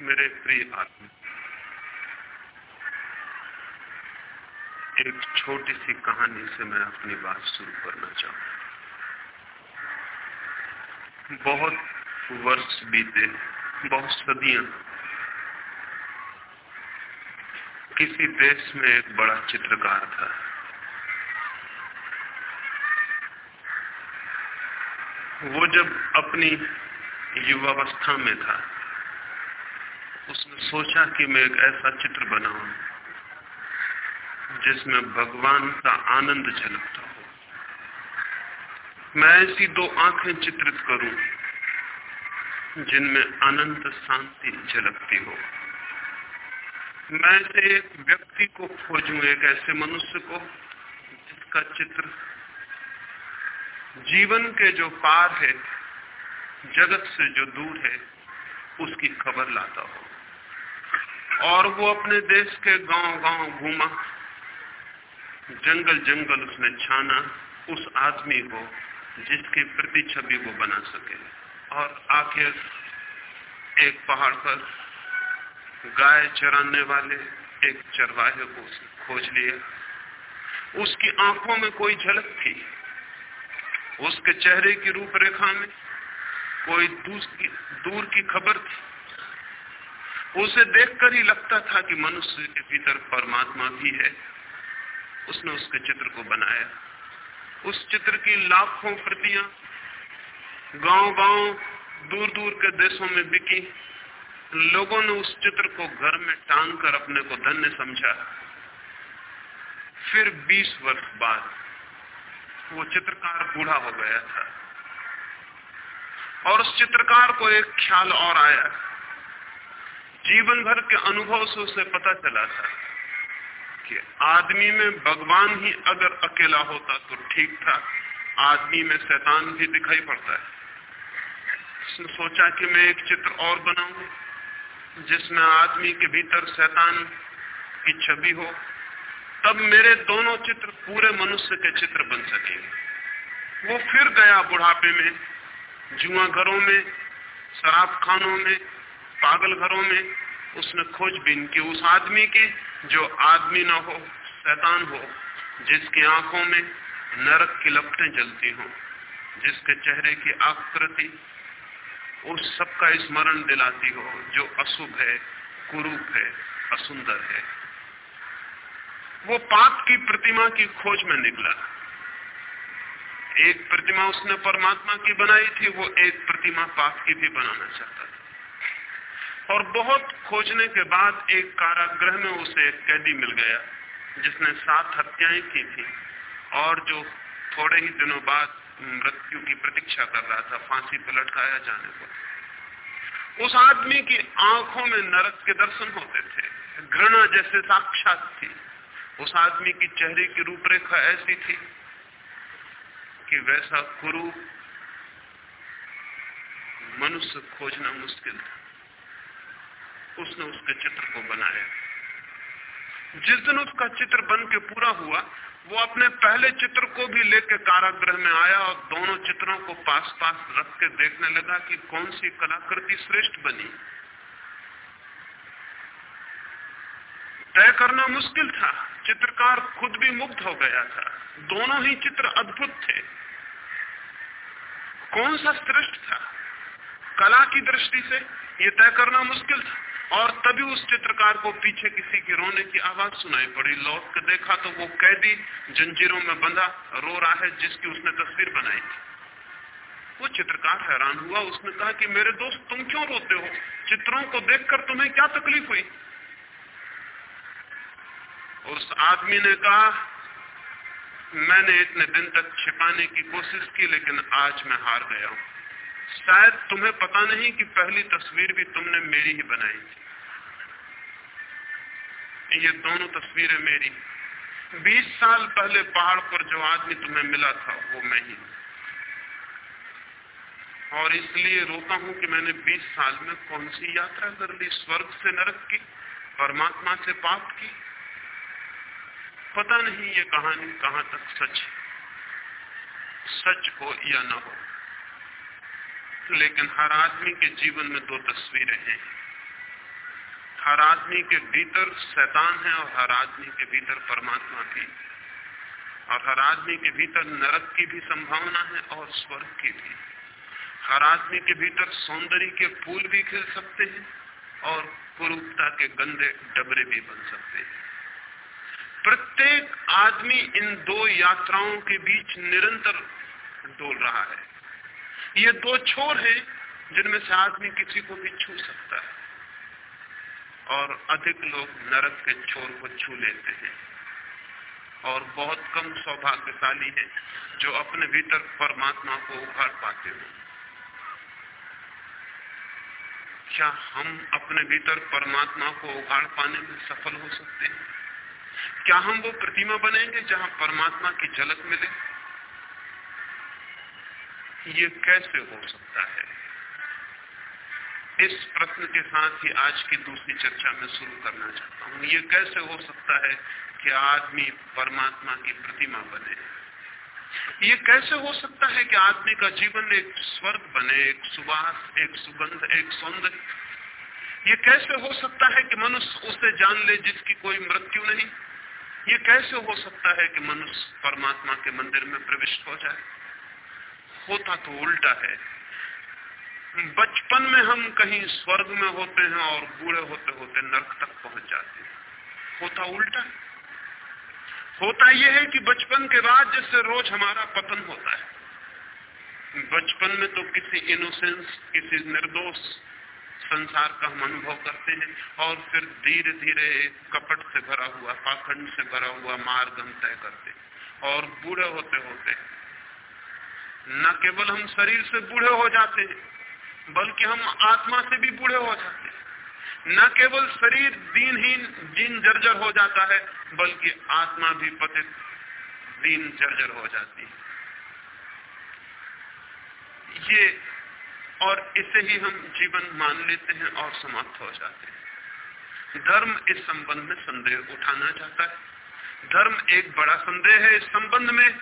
मेरे प्रिय आत्मा, एक छोटी सी कहानी से मैं अपनी बात शुरू करना चाहूँ बहुत वर्ष बीते, बहुत सदियाँ। किसी देश में एक बड़ा चित्रकार था। वो जब अपनी युवावस्था में था सोचा कि मैं एक ऐसा चित्र बनाऊँ, जिसमें भगवान का आनंद झलकता हो। मैं ऐसी दो आँखें चित्रित करूँ, जिनमें अनंत शांति झलकती हो। मैं ऐसे एक व्यक्ति को खोजूं, एक ऐसे मनुष्य को, जिसका चित्र जीवन के जो पार है, जगत से जो दूर है, उसकी खबर लाता हो। और वो अपने देश के गाँव गाँव घूमा। जंगल जंगल उसने छाना उस आदमी को जिसकी प्रति छवि वो बना सके। और आखिर एक पहाड़ पर गाय चराने वाले एक चरवाहे को खोज लिया। उसकी आँखों में कोई झलक थी। उसके चेहरे की रूपरेखा में कोई दूर की, खबर थी। उसे देखकर ही लगता था कि मनुष्य के भीतर परमात्मा भी है। उसने उसके चित्र को बनाया। उस चित्र की लाखों प्रतियाँ गाँव गाँव दूर दूर के देशों में बिकी। लोगों ने उस चित्र को घर में टांग कर अपने को धन्य समझा। फिर 20 वर्ष बाद वो चित्रकार बूढ़ा हो गया था। और उस चित्रकार को एक ख्याल और आया। जीवन भर के अनुभव से उसे पता चला था कि आदमी में भगवान ही अगर अकेला होता तो ठीक था। आदमी में शैतान भी दिखाई पड़ता है। उसने सोचा कि मैं एक चित्र और बनाऊँ, जिसमें आदमी के भीतर शैतान की छवि हो। तब मेरे दोनों चित्र पूरे मनुष्य के चित्र बन सकेंगे। वो फिर गया बुढ़ापे में, जुआ घरों में, शराब खानों में पागल घरों में, उसने खोजबीन की उस आदमी की जो आदमी न हो, शैतान हो, जिसकी आँखों में नरक की लपटें जलती हों, जिसके चेहरे की आकृति उस सबका स्मरण दिलाती हो, जो अशुभ है, कुरूप है, असुंदर है। वो पाप की प्रतिमा की खोज में निकला। एक प्रतिमा उसने परमात्मा की बनाई थी, वो एक प्रतिमा पाप की भी बनाना चाहता था। और बहुत खोजने के बाद एक कारागृह में उसे एक कैदी मिल गया, जिसने सात हत्याएँ की थी और जो थोड़े ही दिनों बाद मृत्यु की प्रतीक्षा कर रहा था, फांसी पर लटकाया जाने पर। उस आदमी की आँखों में नरक के दर्शन होते थे, घृणा जैसे साक्षात थी। उस आदमी की चेहरे की रूपरेखा ऐसी थी कि वैसा कुरु मनुष्य खोजना मुश्किल था। उसने उसके चित्र को बनाया। जिस दिन उसका चित्र बन के पूरा हुआ, वो अपने पहले चित्र को भी लेकर कारागृह में आया और दोनों चित्रों को पास पास रख के देखने लगा कि कौन सी कलाकृति श्रेष्ठ बनी। तय करना मुश्किल था। चित्रकार खुद भी मुक्त हो गया था। दोनों ही चित्र अद्भुत थे। कौन सा श्रेष्ठ था? कला की दृष्टि से यह तय करना मुश्किल था। और तभी उस चित्रकार को पीछे किसी की रोने की आवाज़ सुनाई पड़ी। लौट के देखा तो वो कैदी जंजीरों में बंधा, रो रहा है, जिसकी उसने तस्वीर बनाई थी। वो चित्रकार हैरान हुआ। उसने कहा कि मेरे दोस्त, तुम क्यों रोते हो? चित्रों को देखकर तुम्हें क्या तकलीफ़ हुई? उस आदमी ने कहा, मैंने इतने दिन तक छिपाने की कोशिश की, लेकिन आज मैं हार गया हूँ। शायद तुम्हें पता नहीं कि पहली तस्वीर भी तुमने मेरी ही बनाई थी। ये दोनों तस्वीरें मेरी। 20 साल पहले पहाड़ पर जो आदमी तुम्हें मिला था, वो मैं ही और इसलिए रोता हूँ कि मैंने 20 साल में कौन सी यात्रा कर ली, स्वर्ग से नरक की, परमात्मा से पाप की? पता नहीं ये कहानी कहाँ तक सच सच हो या न हो। लेकिन हर आदमी के जीवन में दो तस्वीरें हैं। हर आदमी के भीतर शैतान है और हर आदमी के भीतर परमात्मा भी। और हर आदमी के भीतर नरक की भी संभावना है और स्वर्ग की भी। हर आदमी के भीतर सौंदर्य के फूल भी खिल सकते हैं और कुरूपता के गंदे डबरे भी बन सकते हैं। प्रत्येक आदमी इन दो यात्राओं के बीच निरंतर डोल रहा है। ये दो छोर हैं जिनमें से आदमी किसी को भी छू सकता है। और अधिक लोग नरक के छोर को छू लेते हैं। और बहुत कम सौभाग्यशाली है जो अपने भीतर परमात्मा को उखाड़ पाते हो। क्या हम अपने भीतर परमात्मा को उखाड़ पाने में सफल हो सकते हैं? क्या हम वो प्रतिमा बनेंगे जहाँ परमात्मा की झलक मिले? ये कैसे हो सकता है? इस प्रश्न के साथ ही आज की दूसरी चर्चा में शुरू करना चाहता हूँ। ये कैसे हो सकता है कि आदमी परमात्मा की प्रतिमा बने? ये कैसे हो सकता है कि आदमी का जीवन एक स्वर्ग बने, एक सुवास, एक सुगंध, एक सौंदर्य? ये कैसे हो सकता है कि मनुष्य उसे जान ले जिसकी कोई मृत्यु नहीं? ये कैसे हो सकता है कि मनुष्य परमात्मा के मंदिर में प्रविष्ट हो जाए? होता तो उल्टा है। बचपन में हम कहीं स्वर्ग में होते हैं और बूढ़े होते होते नरक तक पहुँच जाते हैं। होता उल्टा। होता यह है कि बचपन के बाद जैसे रोज हमारा पतन होता है। बचपन में तो किसी इनोसेंस किसी निर्दोष संसार का हम अनुभव करते हैं और फिर धीरे धीरे कपट से भरा हुआ, पाखंड से भरा हुआ मार्ग हम तय करते हैं। और बूढ़े होते होते न केवल हम शरीर से बूढ़े हो जाते हैं, बल्कि हम आत्मा से भी बूढ़े हो जाते हैं। न केवल शरीर दीनहीन, दीन जर्जर हो जाता है, बल्कि आत्मा भी पतित, दीन जर्जर हो जाती है। ये और इसे ही हम जीवन मान लेते हैं और समाप्त हो जाते हैं। धर्म इस संबंध में संदेह उठाना चाहता है। धर्म एक बड़ा संदेह है इस संबंध में।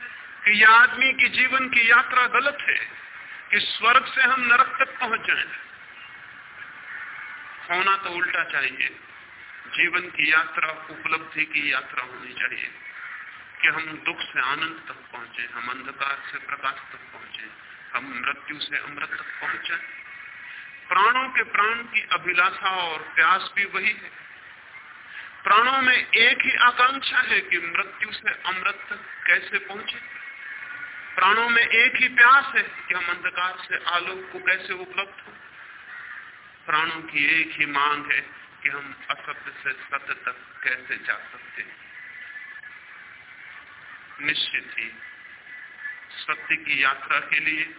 कि यह आदमी की जीवन की यात्रा गलत है, कि स्वर्ग से हम नरक तक पहुँच जाएँ। होना तो उल्टा चाहिए। जीवन की यात्रा, उपलब्धि की यात्रा होनी चाहिए, कि हम दुख से आनंद तक पहुँचे, हम अंधकार से प्रकाश तक पहुँचे, हम मृत्यु से अमृत तक पहुँचे। प्राणों के प्राण की अभिलाषा और प्यास भी वही है। प्राणों में एक ही आकांक्षा है कि मृत्यु से अमृत तक कैसे पहुँचे। प्राणों में एक ही प्यास है कि हम अंधकार से आलोक को कैसे उपलब्ध? हो प्राणों की एक ही मांग है कि हम असत्य से सत्य तक कैसे जा सकते हैं। निश्चित ही सत्य की यात्रा के लिए,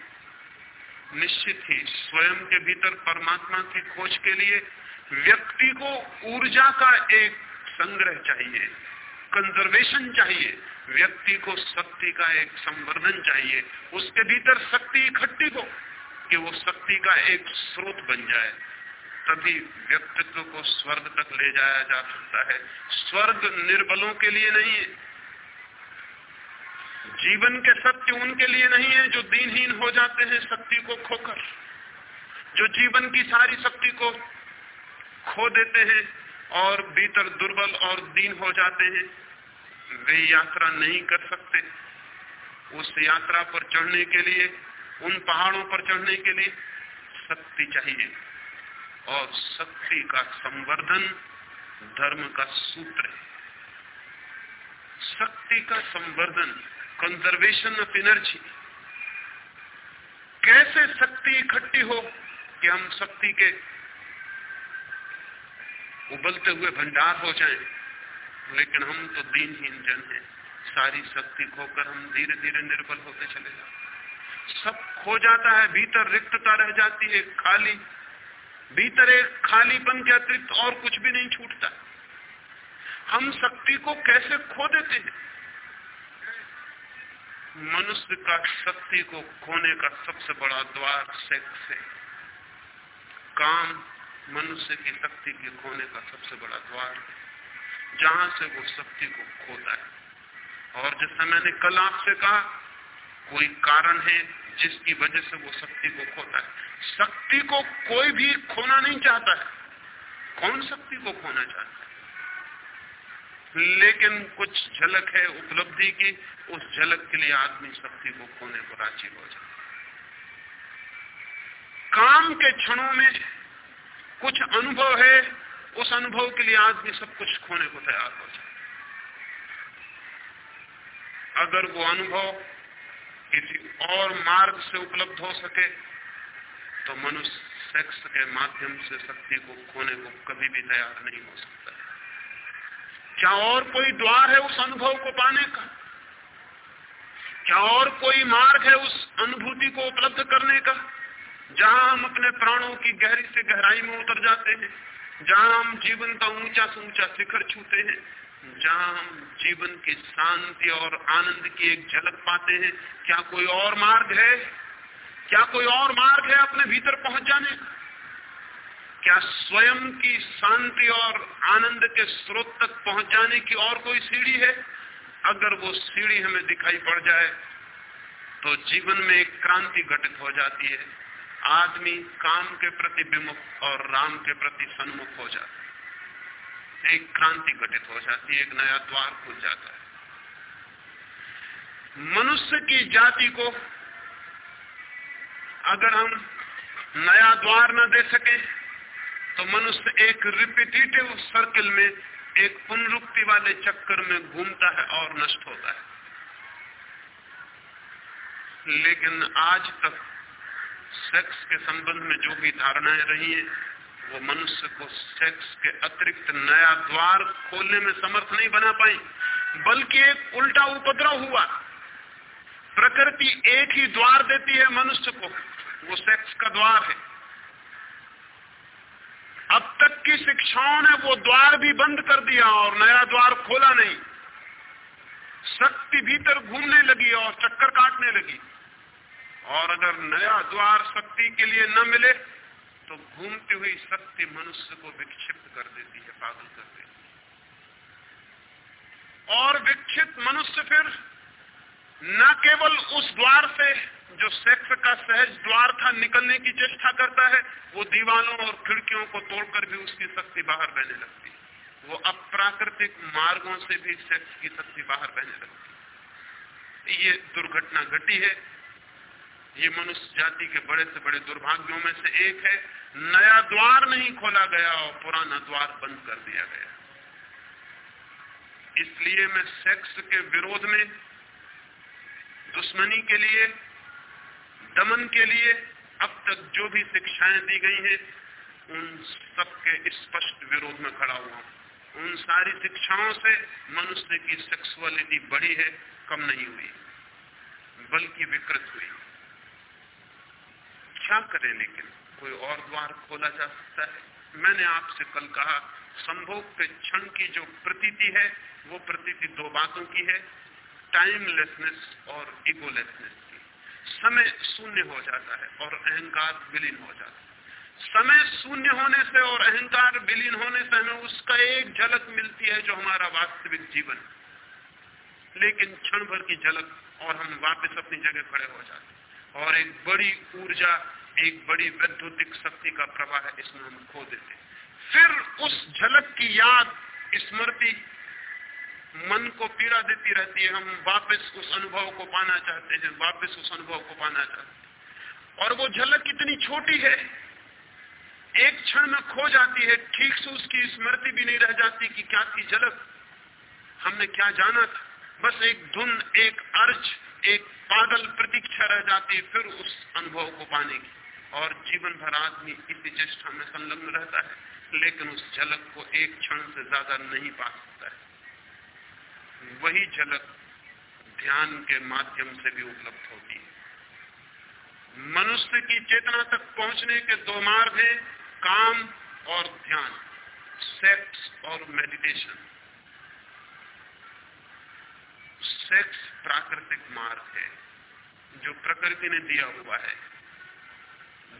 निश्चित ही स्वयं के भीतर परमात्मा की खोज के लिए व्यक्ति को ऊर्जा का एक संग्रह चाहिए। कंजर्वेशन चाहिए, व्यक्ति को शक्ति का एक संवर्धन चाहिए, उसके भीतर शक्ति इकट्ठी हो कि वो शक्ति का एक स्रोत बन जाए, तभी व्यक्तित्व को स्वर्ग तक ले जाया जा सकता है। स्वर्ग निर्बलों के लिए नहीं है। जीवन के सत्य उनके लिए नहीं है जो दीनहीन हो जाते हैं शक्ति को खोकर, जो जीवन की सारी शक्ति को खो देते हैं। और भीतर दुर्बल और दीन हो जाते हैं, वे यात्रा नहीं कर सकते। उस यात्रा पर चढ़ने के लिए, उन पहाड़ों पर चढ़ने के लिए शक्ति चाहिए। और शक्ति का संवर्धन धर्म का सूत्र है। शक्ति का संवर्धन कंजर्वेशन ऑफ़ एनर्जी कैसे शक्ति इकट्ठी हो कि हम शक्ति के उबलते हुए भंडार हो जाएँ। लेकिन हम तो दीनहीन जन हैं। सारी शक्ति खोकर हम धीरे धीरे निर्बल होते चले जाते सब खो जाता है, भीतर रिक्तता रह जाती है खाली, भीतर एक खालीपन के अतिरिक्त और कुछ भी नहीं छूटता। हम शक्ति को कैसे खो देते हैं? मनुष्य का शक्ति को खोने का सबसे बड़ा द्वार सेक्स है। काम मनुष्य की शक्ति के खोने का सबसे बड़ा द्वार है, जहाँ से वो शक्ति को खोता है। और जैसा मैंने कल आपसे कहा, कोई कारण है जिसकी वजह से वो शक्ति को खोता है। शक्ति को कोई भी खोना नहीं चाहता है। कौन शक्ति को खोना चाहता है? लेकिन कुछ झलक है उपलब्धि की, उस झलक के लिए आदमी शक्ति को खोने को राज़ी हो जाए काम के क्षणों में कुछ अनुभव है, उस अनुभव के लिए आदमी सब कुछ खोने को तैयार हो जाए। अगर वो अनुभव किसी और मार्ग से उपलब्ध हो सके तो मनुष्य सेक्स के माध्यम से शक्ति को खोने को कभी भी तैयार नहीं हो सकता क्या और कोई द्वार है उस अनुभव को पाने का? क्या और कोई मार्ग है उस अनुभूति को उपलब्ध करने का? जहाँ हम अपने प्राणों की गहरी से गहराई में उतर जाते हैं, जहाँ हम जीवन का ऊँचा से ऊँचा शिखर छूते हैं, जहाँ हम जीवन की शांति और आनंद की एक झलक पाते हैं, क्या कोई और मार्ग है? क्या कोई और मार्ग है अपने भीतर पहुँच जाने का क्या स्वयं की शांति और आनंद के स्रोत तक पहुँच जाने की और कोई सीढ़ी है? अगर वो सीढ़ी हमें दिखाई पड़ जाए तो जीवन में एक क्रांति घटित हो जाती है। आदमी काम के प्रति विमुख और राम के प्रति सन्मुख हो जाता है। एक क्रांति घटित हो जाती है, एक नया द्वार खुल जाता है। मनुष्य की जाति को अगर हम नया द्वार न दे सके तो मनुष्य एक रिपीटेटिव सर्किल में, एक पुनरुक्ति वाले चक्कर में घूमता है और नष्ट होता है। लेकिन आज तक सेक्स के संबंध में जो भी धारणाएँ रही हैं, वो मनुष्य को सेक्स के अतिरिक्त नया द्वार खोलने में समर्थ नहीं बना पाई, बल्कि एक उल्टा उपद्रव हुआ। प्रकृति एक ही द्वार देती है मनुष्य को, वो सेक्स का द्वार है। अब तक की शिक्षाओं ने वो द्वार भी बंद कर दिया और नया द्वार खोला नहीं। शक्ति भीतर घूमने लगी और चक्कर काटने लगी। और अगर नया द्वार शक्ति के लिए न मिले तो घूमती हुई शक्ति मनुष्य को विक्षिप्त कर देती है, पागल कर देती है। और विक्षिप्त मनुष्य फिर न केवल उस द्वार से, जो सेक्स का सहज द्वार था निकलने की चेष्टा करता है, वो दीवानों और खिड़कियों को तोड़कर भी उसकी शक्ति बाहर बहने लगती है। वो अप्राकृतिक मार्गों से भी सेक्स की शक्ति बाहर बहने लगती है। ये दुर्घटना घटी है ये मनुष्य जाति के बड़े से बड़े दुर्भाग्यों में से एक है। नया द्वार नहीं खोला गया और पुराना द्वार बंद कर दिया गया। इसलिए मैं सेक्स के विरोध में, दुश्मनी के लिए, दमन के लिए अब तक जो भी शिक्षाएँ दी गई हैं, उन सबके स्पष्ट विरोध में खड़ा हुआ उन सारी शिक्षाओं से मनुष्य की सेक्सुअलिटी बढ़ी है, कम नहीं हुई, बल्कि विकृत हुई। क्या करें, लेकिन कोई और द्वार खोला जा सकता है। मैंने आपसे कल कहा, संभोग के क्षण की जो प्रतीति है, वो प्रतीति दो बातों की है टाइमलेसनेस और इगोलेसनेस की। समय शून्य हो जाता है और अहंकार विलीन हो जाता है। समय शून्य होने से और अहंकार विलीन होने से हमें उसका एक झलक मिलती है जो हमारा वास्तविक जीवन लेकिन क्षण भर की झलक और हम वापस अपनी जगह खड़े हो जाते और एक बड़ी ऊर्जा, एक बड़ी वैद्युतिक शक्ति का प्रवाह इसमें हम खो देते फिर उस झलक की याद, स्मृति मन को पीड़ा देती रहती है। हम वापस उस अनुभव को पाना चाहते हैं वापस उस अनुभव को पाना चाहते हैं। और वो झलक इतनी छोटी है, एक क्षण में खो जाती है। ठीक से उसकी स्मृति भी नहीं रह जाती कि क्या थी झलक। हमने क्या जाना था? बस एक धुन, एक अर्ज़ एक पागल प्रतीक्षा रह जाती फिर उस अनुभव को पाने की। और जीवन भर आदमी इसी चेष्टा में संलग्न रहता है, लेकिन उस झलक को एक क्षण से ज़्यादा नहीं पा सकता है। वही झलक ध्यान के माध्यम से भी उपलब्ध होती है। मनुष्य की चेतना तक पहुँचने के दो मार्ग हैं, काम और ध्यान, सेक्स और मेडिटेशन। सेक्स प्राकृतिक मार्ग है, जो प्रकृति ने दिया हुआ है।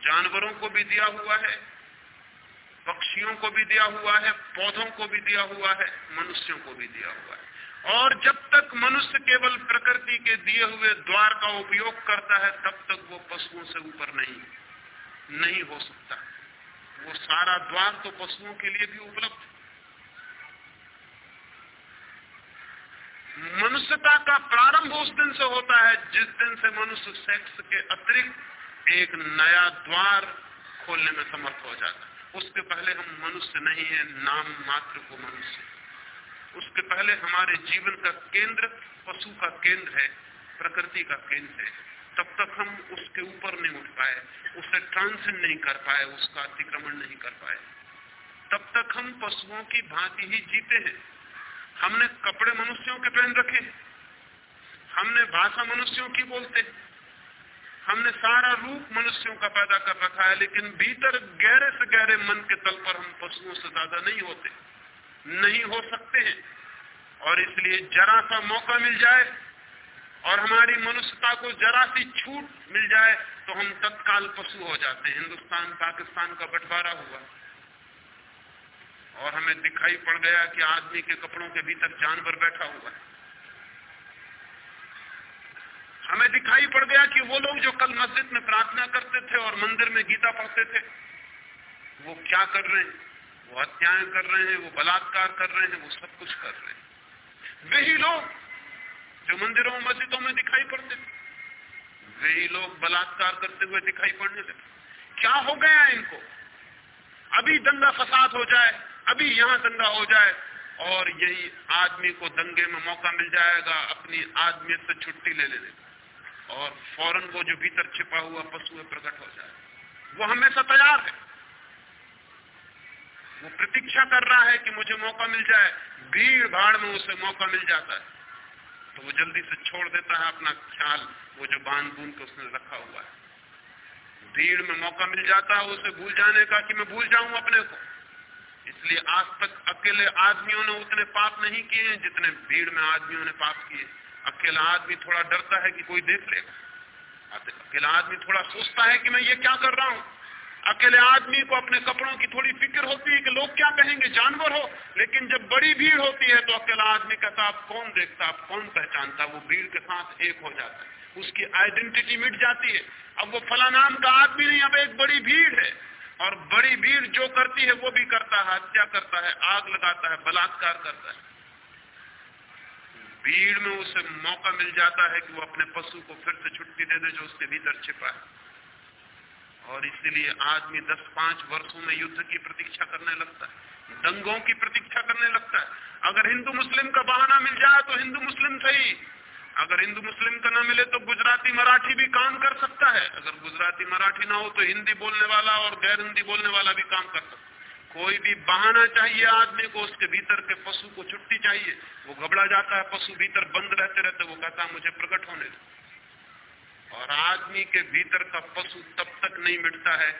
जानवरों को भी दिया हुआ है, पक्षियों को भी दिया हुआ है, पौधों को भी दिया हुआ है, मनुष्यों को भी दिया हुआ है। और जब तक मनुष्य केवल प्रकृति के दिए हुए द्वार का उपयोग करता है, तब तक वो पशुओं से ऊपर नहीं नहीं हो सकता। वो सारा द्वार तो पशुओं के लिए भी उपलब्ध मनुष्यता का प्रारंभ उस दिन से होता है जिस दिन से मनुष्य सेक्स के अतिरिक्त एक नया द्वार खोलने में समर्थ हो जाता है। उसके पहले हम मनुष्य नहीं है, नाम मात्र को मनुष्य। उसके पहले हमारे जीवन का केंद्र, पशु का केंद्र है, प्रकृति का केंद्र है। तब तक हम उसके ऊपर नहीं उठ पाए, उसे ट्रांसेंड नहीं कर पाए, उसका अतिक्रमण नहीं कर पाए। तब तक हम पशुओं की भांति ही जीते हैं। हमने कपड़े मनुष्यों के पहन रखे, हमने भाषा मनुष्यों की बोलते, हमने सारा रूप मनुष्यों का पैदा कर रखा है, लेकिन भीतर गहरे से गहरे मन के तल पर हम पशुओं से ज़्यादा नहीं होते, नहीं हो सकते हैं। और इसलिए जरा सा मौका मिल जाए और हमारी मनुष्यता को जरा सी छूट मिल जाए तो हम तत्काल पशु हो जाते हैं। हिंदुस्तान, पाकिस्तान का बंटवारा हुआ। और हमें दिखाई पड़ गया कि आदमी के कपड़ों के भीतर जानवर बैठा हुआ है। हमें दिखाई पड़ गया कि वो लोग जो कल मस्जिद में प्रार्थना करते थे और मंदिर में गीता पढ़ते थे, वो क्या कर रहे हैं? वो हत्याएँ कर रहे हैं, वो बलात्कार कर रहे हैं, वो सब कुछ कर रहे हैं। वही लोग जो मंदिरों मस्जिदों में दिखाई पड़ते थे, वही लोग बलात्कार करते हुए दिखाई पड़ने लगे। क्या हो गया इनको? अभी दंगा फसाद हो जाए अभी यहाँ दंगा हो जाए और यही आदमी को दंगे में मौका मिल जाएगा, अपनी आदमी से छुट्टी ले लेने का। और फ़ौरन वो जो भीतर छिपा हुआ पशु है, प्रकट हो जाए। वो हमेशा तैयार है। वो प्रतीक्षा कर रहा है कि मुझे मौका मिल जाए। भीड़ भाड़ में उसे मौका मिल जाता है। तो वो जल्दी से छोड़ देता है अपना ख्याल, वो जो बाँध बूंद के उसने रखा हुआ है। भीड़ में मौका मिल जाता है उसे भूल जाने का कि मैं भूल जाऊँ अपने को। इसलिए आज तक अकेले आदमियों ने उतने पाप नहीं किए हैं जितने भीड़ में आदमियों ने पाप किए अकेला आदमी थोड़ा डरता है कि कोई देख लेगा। अकेला आदमी थोड़ा सोचता है कि मैं ये क्या कर रहा हूँ? अकेले आदमी को अपने कपड़ों की थोड़ी फ़िक्र होती है कि लोग क्या कहेंगे, जानवर हो। लेकिन जब बड़ी भीड़ होती है तो अकेला आदमी कहता, आप कौन देखता, आप कौन पहचानता? वो भीड़ के साथ एक हो जाता है। उसकी आइडेंटिटी मिट जाती है। अब वो फला नाम का आदमी नहीं, अब एक बड़ी भीड़ है। और बड़ी भीड़ जो करती है वो भी करता है, हत्या करता है, आग लगाता है, बलात्कार करता है। भीड़ में उसे मौका मिल जाता है कि वो अपने पशु को फिर से छुट्टी दे दे जो उसके भीतर छिपा है। और इसीलिए आदमी दस पाँच वर्षों में युद्ध की प्रतीक्षा करने लगता है, दंगों की प्रतीक्षा करने लगता है। अगर हिंदू मुस्लिम का बहाना मिल जाए तो हिंदू मुस्लिम सही। अगर हिंदू मुस्लिम का ना मिले तो गुजराती मराठी भी काम कर सकता है। अगर गुजराती मराठी ना हो तो हिंदी बोलने वाला और गैर हिंदी बोलने वाला भी काम कर सकता कोई भी बहाना चाहिए आदमी को, उसके भीतर के पशु को छुट्टी चाहिए, वो घबरा जाता है, पशु भीतर बंद रहते रहते, वो कहता है, मुझे प्रकट होने दो। और आदमी के भीतर का पशु तब तक नहीं मिटता है,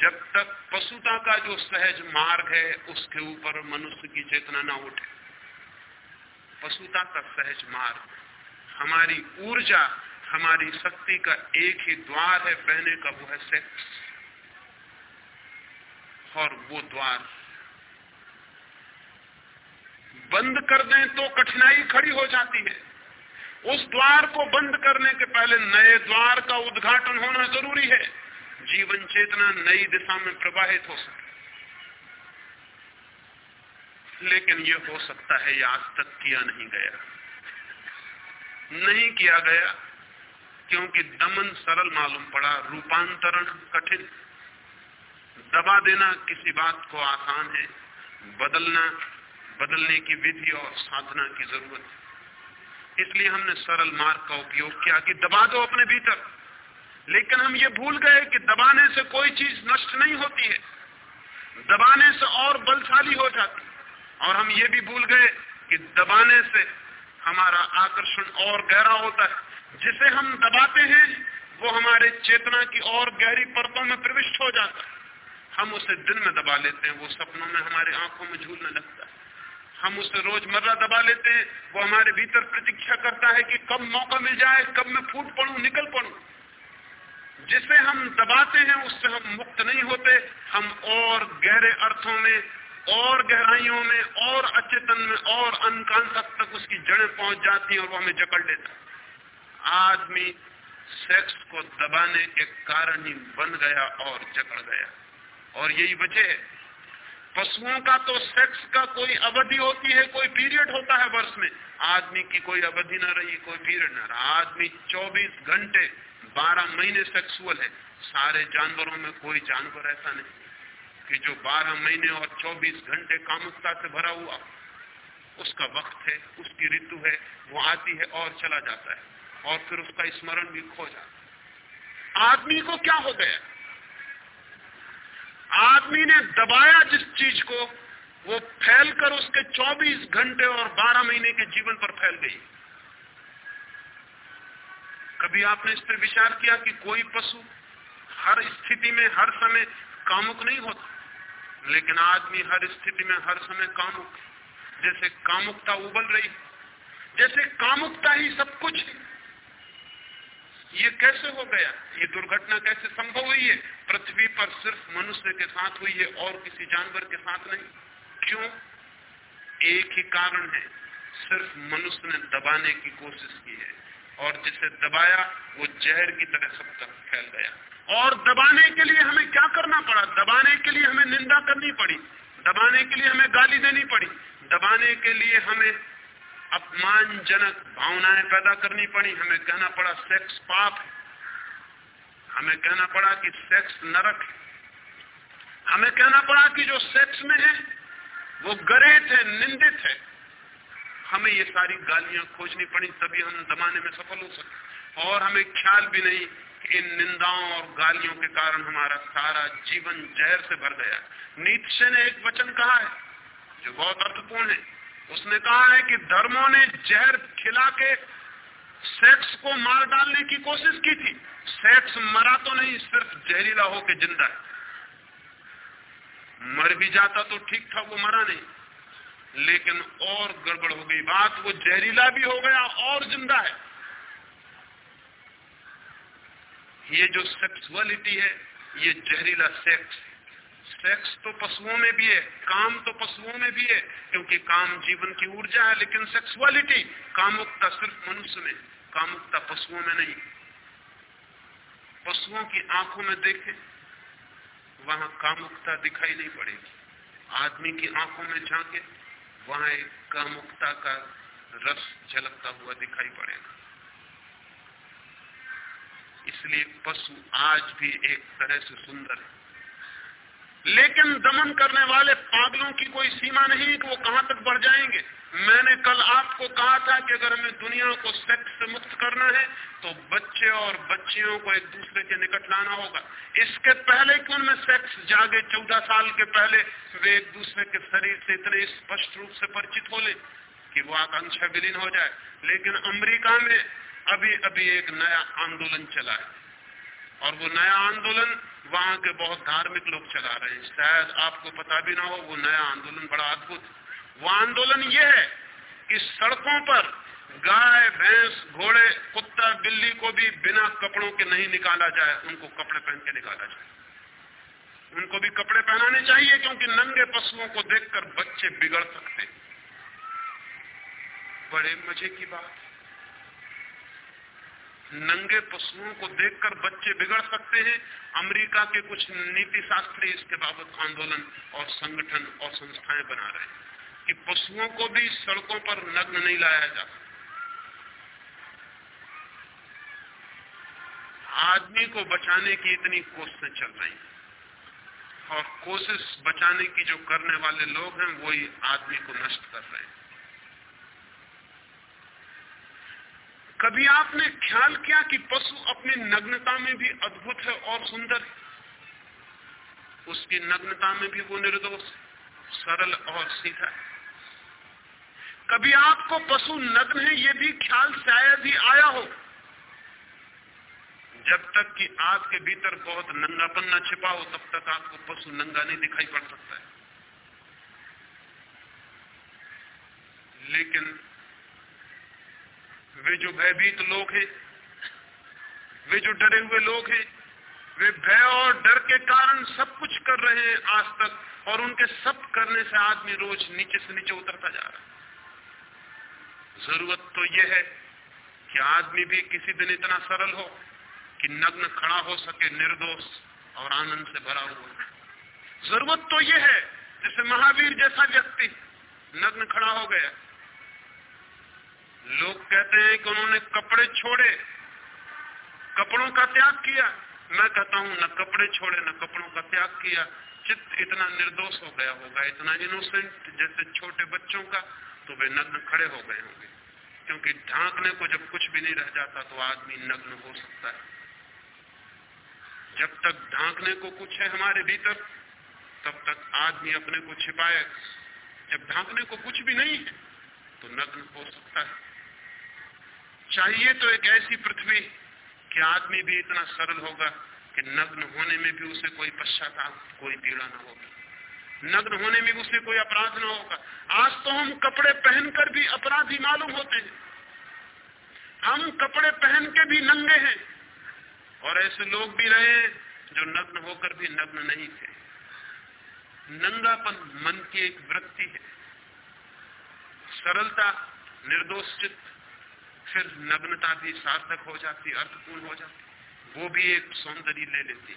जब तक पशुता का जो सहज मार्ग है, उसके ऊपर मनुष्य की चेतना ना उठे। पशुता का सहज मार्ग हमारी ऊर्जा, हमारी शक्ति का एक ही द्वार है, बहने का वो है सेक्स और वो द्वार बंद कर दें तो कठिनाई खड़ी हो जाती है। उस द्वार को बंद करने के पहले नए द्वार का उद्घाटन होना ज़रूरी है। जीवन चेतना नई दिशा में प्रवाहित हो सके। लेकिन यह हो सकता है यह आज तक किया नहीं गया। नहीं किया गया, क्योंकि दमन सरल मालूम पड़ा, रूपांतरण कठिन। दबा देना किसी बात को आसान है, बदलना, बदलने की विधि और साधना की ज़रूरत है। इसलिए हमने सरल मार्ग का उपयोग किया कि दबा दो अपने भीतर। लेकिन हम ये भूल गए कि दबाने से कोई चीज़ नष्ट नहीं होती है। दबाने से और बलशाली हो जाती और हम ये भी भूल गए कि दबाने से हमारा आकर्षण और गहरा होता है। जिसे हम दबाते हैं, वो हमारे चेतना की और गहरी परतों में प्रविष्ट हो जाता है। हम उसे दिन में दबा लेते हैं, वो सपनों में हमारे आँखों में झूलने लगता है। हम उसे रोज़मर्रा दबा लेते हैं, वो हमारे भीतर प्रतीक्षा करता है कि कब मौका मिल जाए, कब मैं फूट पड़ू, निकल पड़ू। जिसे हम दबाते हैं, उससे हम मुक्त नहीं होते। हम और गहरे अर्थों में और गहराइयों में, और अचेतन में, और अनकांतक तक उसकी जड़ें पहुँच जाती है और वो हमें जकड़ लेता आदमी सेक्स को दबाने के कारण ही बन गया और जकड़ गया। और यही वजह है। पशुओं का तो सेक्स का कोई अवधि होती है, कोई पीरियड होता है वर्ष में। आदमी की कोई अवधि ना रही, कोई पीरियड ना रहा। आदमी 24 घंटे 12 महीने सेक्सुअल है। सारे जानवरों में कोई जानवर ऐसा नहीं। कि जो 12 महीने और 24 घंटे कामुकता से भरा हुआ, उसका वक्त है, उसकी ऋतु है, वो आती है और चला जाता है, और फिर उसका स्मरण भी खो जाता आदमी को क्या हो गया? आदमी ने दबाया जिस चीज़ को, वो फैलकर उसके 24 घंटे और 12 महीने के जीवन पर फैल गई। कभी आपने इस पर विचार किया कि कोई पशु हर स्थिति में, हर समय कामुक नहीं होता? लेकिन आदमी हर स्थिति में, हर समय कामुक। जैसे कामुकता उबल रही, जैसे कामुकता ही सब कुछ। ये कैसे हो गया? ये दुर्घटना कैसे संभव हुई है? पृथ्वी पर सिर्फ़ मनुष्य के साथ हुई है, और किसी जानवर के साथ नहीं। क्यों? एक ही कारण है, सिर्फ़ मनुष्य ने दबाने की कोशिश की है। और जिसे दबाया, वो जहर की तरह सब तक फैल गया। और दबाने के लिए हमें क्या करना पड़ा? दबाने के लिए हमें निंदा करनी पड़ी। दबाने के लिए हमें गाली देनी पड़ी। दबाने के लिए हमें अपमानजनक भावनाएँ पैदा करनी पड़ी। हमें कहना पड़ा, सेक्स पाप है। हमें कहना पड़ा कि सेक्स नरक है। हमें कहना पड़ा कि जो सेक्स में है, वो गरेत है निंदित है। हमें ये सारी गालियाँ खोजनी पड़ी, तभी हम दबाने में सफल हो सकते और हमें ख्याल भी नहीं कि इन निंदाओं और गालियों के कारण हमारा सारा जीवन जहर से भर गया। नीतशे ने एक वचन कहा है, जो बहुत अर्थपूर्ण है। उसने कहा है कि धर्मों ने जहर खिला के सेक्स को मार डालने की कोशिश की थी। सेक्स मरा तो नहीं, सिर्फ़ जहरीला होके ज़िंदा है। मर भी जाता तो ठीक था, वो मरा नहीं। लेकिन और गड़बड़ हो गई बात, वो जहरीला भी हो गया और ज़िंदा है। ये जो सेक्सुअलिटी है, ये जहरीला सेक्स सेक्स तो पशुओं में भी है, काम तो पशुओं में भी है, क्योंकि काम जीवन की ऊर्जा है, लेकिन सेक्सुअलिटी कामुकता सिर्फ़ मनुष्य में, कामुकता पशुओं में नहीं। पशुओं की आँखों में देखें, वहाँ कामुकता दिखाई नहीं पड़ेगी। आदमी की आँखों में झांके वहाँ एक कामुकता का रस झलकता हुआ दिखाई पड़ेगा। इसलिए पशु आज भी एक तरह से सुंदर है। लेकिन दमन करने वाले पागलों की कोई सीमा नहीं कि वो कहाँ तक बढ़ जाएँगे। मैंने कल आपको कहा था कि अगर हमें दुनिया को सेक्स से मुक्त करना है तो बच्चे और बच्चियों को एक दूसरे के निकट लाना होगा। इसके पहले कि उनमें सेक्स जागे चौदह साल के पहले, वे एक दूसरे के शरीर से इतने स्पष्ट रूप से परिचित हो ले कि वो आकांक्षा विलीन हो जाए। लेकिन अमेरिका में अभी अभी एक नया आंदोलन चला है। और वो नया आंदोलन, वहाँ के बहुत धार्मिक लोग चला रहे हैं। शायद आपको पता भी ना हो, वो नया आंदोलन बड़ा अद्भुत वो आंदोलन ये है कि सड़कों पर गाय, भैंस, घोड़े, कुत्ता, बिल्ली को भी बिना कपड़ों के नहीं निकाला जाए, उनको कपड़े पहन के निकाला जाए। उनको भी कपड़े पहनाने चाहिए, क्योंकि नंगे पशुओं को देखकर बच्चे बिगड़ सकते बड़े मज़े की बात नंगे पशुओं को देखकर बच्चे बिगड़ सकते हैं। अमेरिका के कुछ नीति शास्त्री इसके बाबत आंदोलन और संगठन और संस्थाएँ बना रहे हैं। कि पशुओं को भी सड़कों पर नग्न नहीं लाया जा आदमी को बचाने की इतनी कोशिशें चल रही हैं। और कोशिश बचाने की जो करने वाले लोग हैं, वही आदमी को नष्ट कर रहे हैं। कभी आपने ख्याल किया कि पशु अपनी नग्नता में भी अद्भुत है और सुंदर है? उसकी नग्नता में भी वो निर्दोष सरल और सीधा है। कभी आपको पशु नग्न है, ये भी ख्याल शायद ही आया हो। जब तक कि आपके भीतर बहुत नंगापन न छिपा हो, तब तक आपको पशु नंगा नहीं दिखाई पड़ सकता है। लेकिन वे जो भयभीत लोग हैं, वे जो डरे हुए लोग हैं, वे भय और डर के कारण सब कुछ कर रहे हैं आज तक, और उनके सब करने से आदमी रोज नीचे से नीचे उतरता जा रहा है। ज़रूरत तो यह है कि आदमी भी किसी दिन इतना सरल हो कि नग्न खड़ा हो सके, निर्दोष और आनंद से भरा हुआ ज़रूरत तो यह है, जैसे महावीर जैसा व्यक्ति नग्न खड़ा हो गया। लोग कहते हैं कि उन्होंने कपड़े छोड़े, कपड़ों का त्याग किया। मैं कहता हूँ, न कपड़े छोड़े, न कपड़ों का त्याग किया। चित्त इतना निर्दोष हो गया होगा, इतना इनोसेंट जैसे छोटे बच्चों का। तो वे नग्न खड़े हो गए होंगे। क्योंकि ढांकने को जब कुछ भी नहीं रह जाता तो आदमी नग्न हो सकता है। जब तक ढांकने को कुछ है हमारे भीतर, तब तक आदमी अपने को छिपाए। जब ढांकने को कुछ भी नहीं है तो नग्न हो सकता है। चाहिए तो एक ऐसी पृथ्वी कि आदमी भी इतना सरल होगा कि नग्न होने में भी उसे कोई पश्चाताप, कोई पीड़ा ना होगी। नग्न होने में उसे कोई अपराध ना होगा। आज तो हम कपड़े पहनकर भी अपराधी मालूम होते हैं। हम कपड़े पहन के भी नंगे हैं। और ऐसे लोग भी रहे जो नग्न होकर भी नग्न नहीं थे। नंगापन मन की एक वृत्ति है। सरलता निर्दोष चित्त फिर नग्नता भी सार्थक हो जाती, अर्थपूर्ण हो जाती। वो भी एक सौंदर्य ले लेती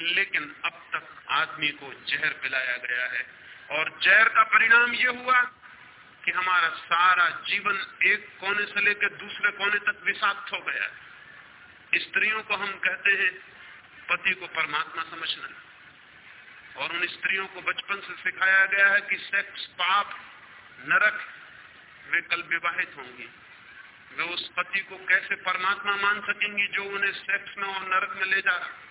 लेकिन अब तक आदमी को जहर पिलाया गया है। और जहर का परिणाम यह हुआ कि हमारा सारा जीवन एक कोने से लेकर दूसरे कोने तक विषाक्त हो गया। स्त्रियों को हम कहते हैं, पति को परमात्मा समझना। और उन स्त्रियों को बचपन से सिखाया गया है कि सेक्स पाप, नरक, वे कल विवाहित होंगी। वे उस पति को कैसे परमात्मा मान सकेंगी जो उन्हें सेक्स में और नरक में ले जा रहा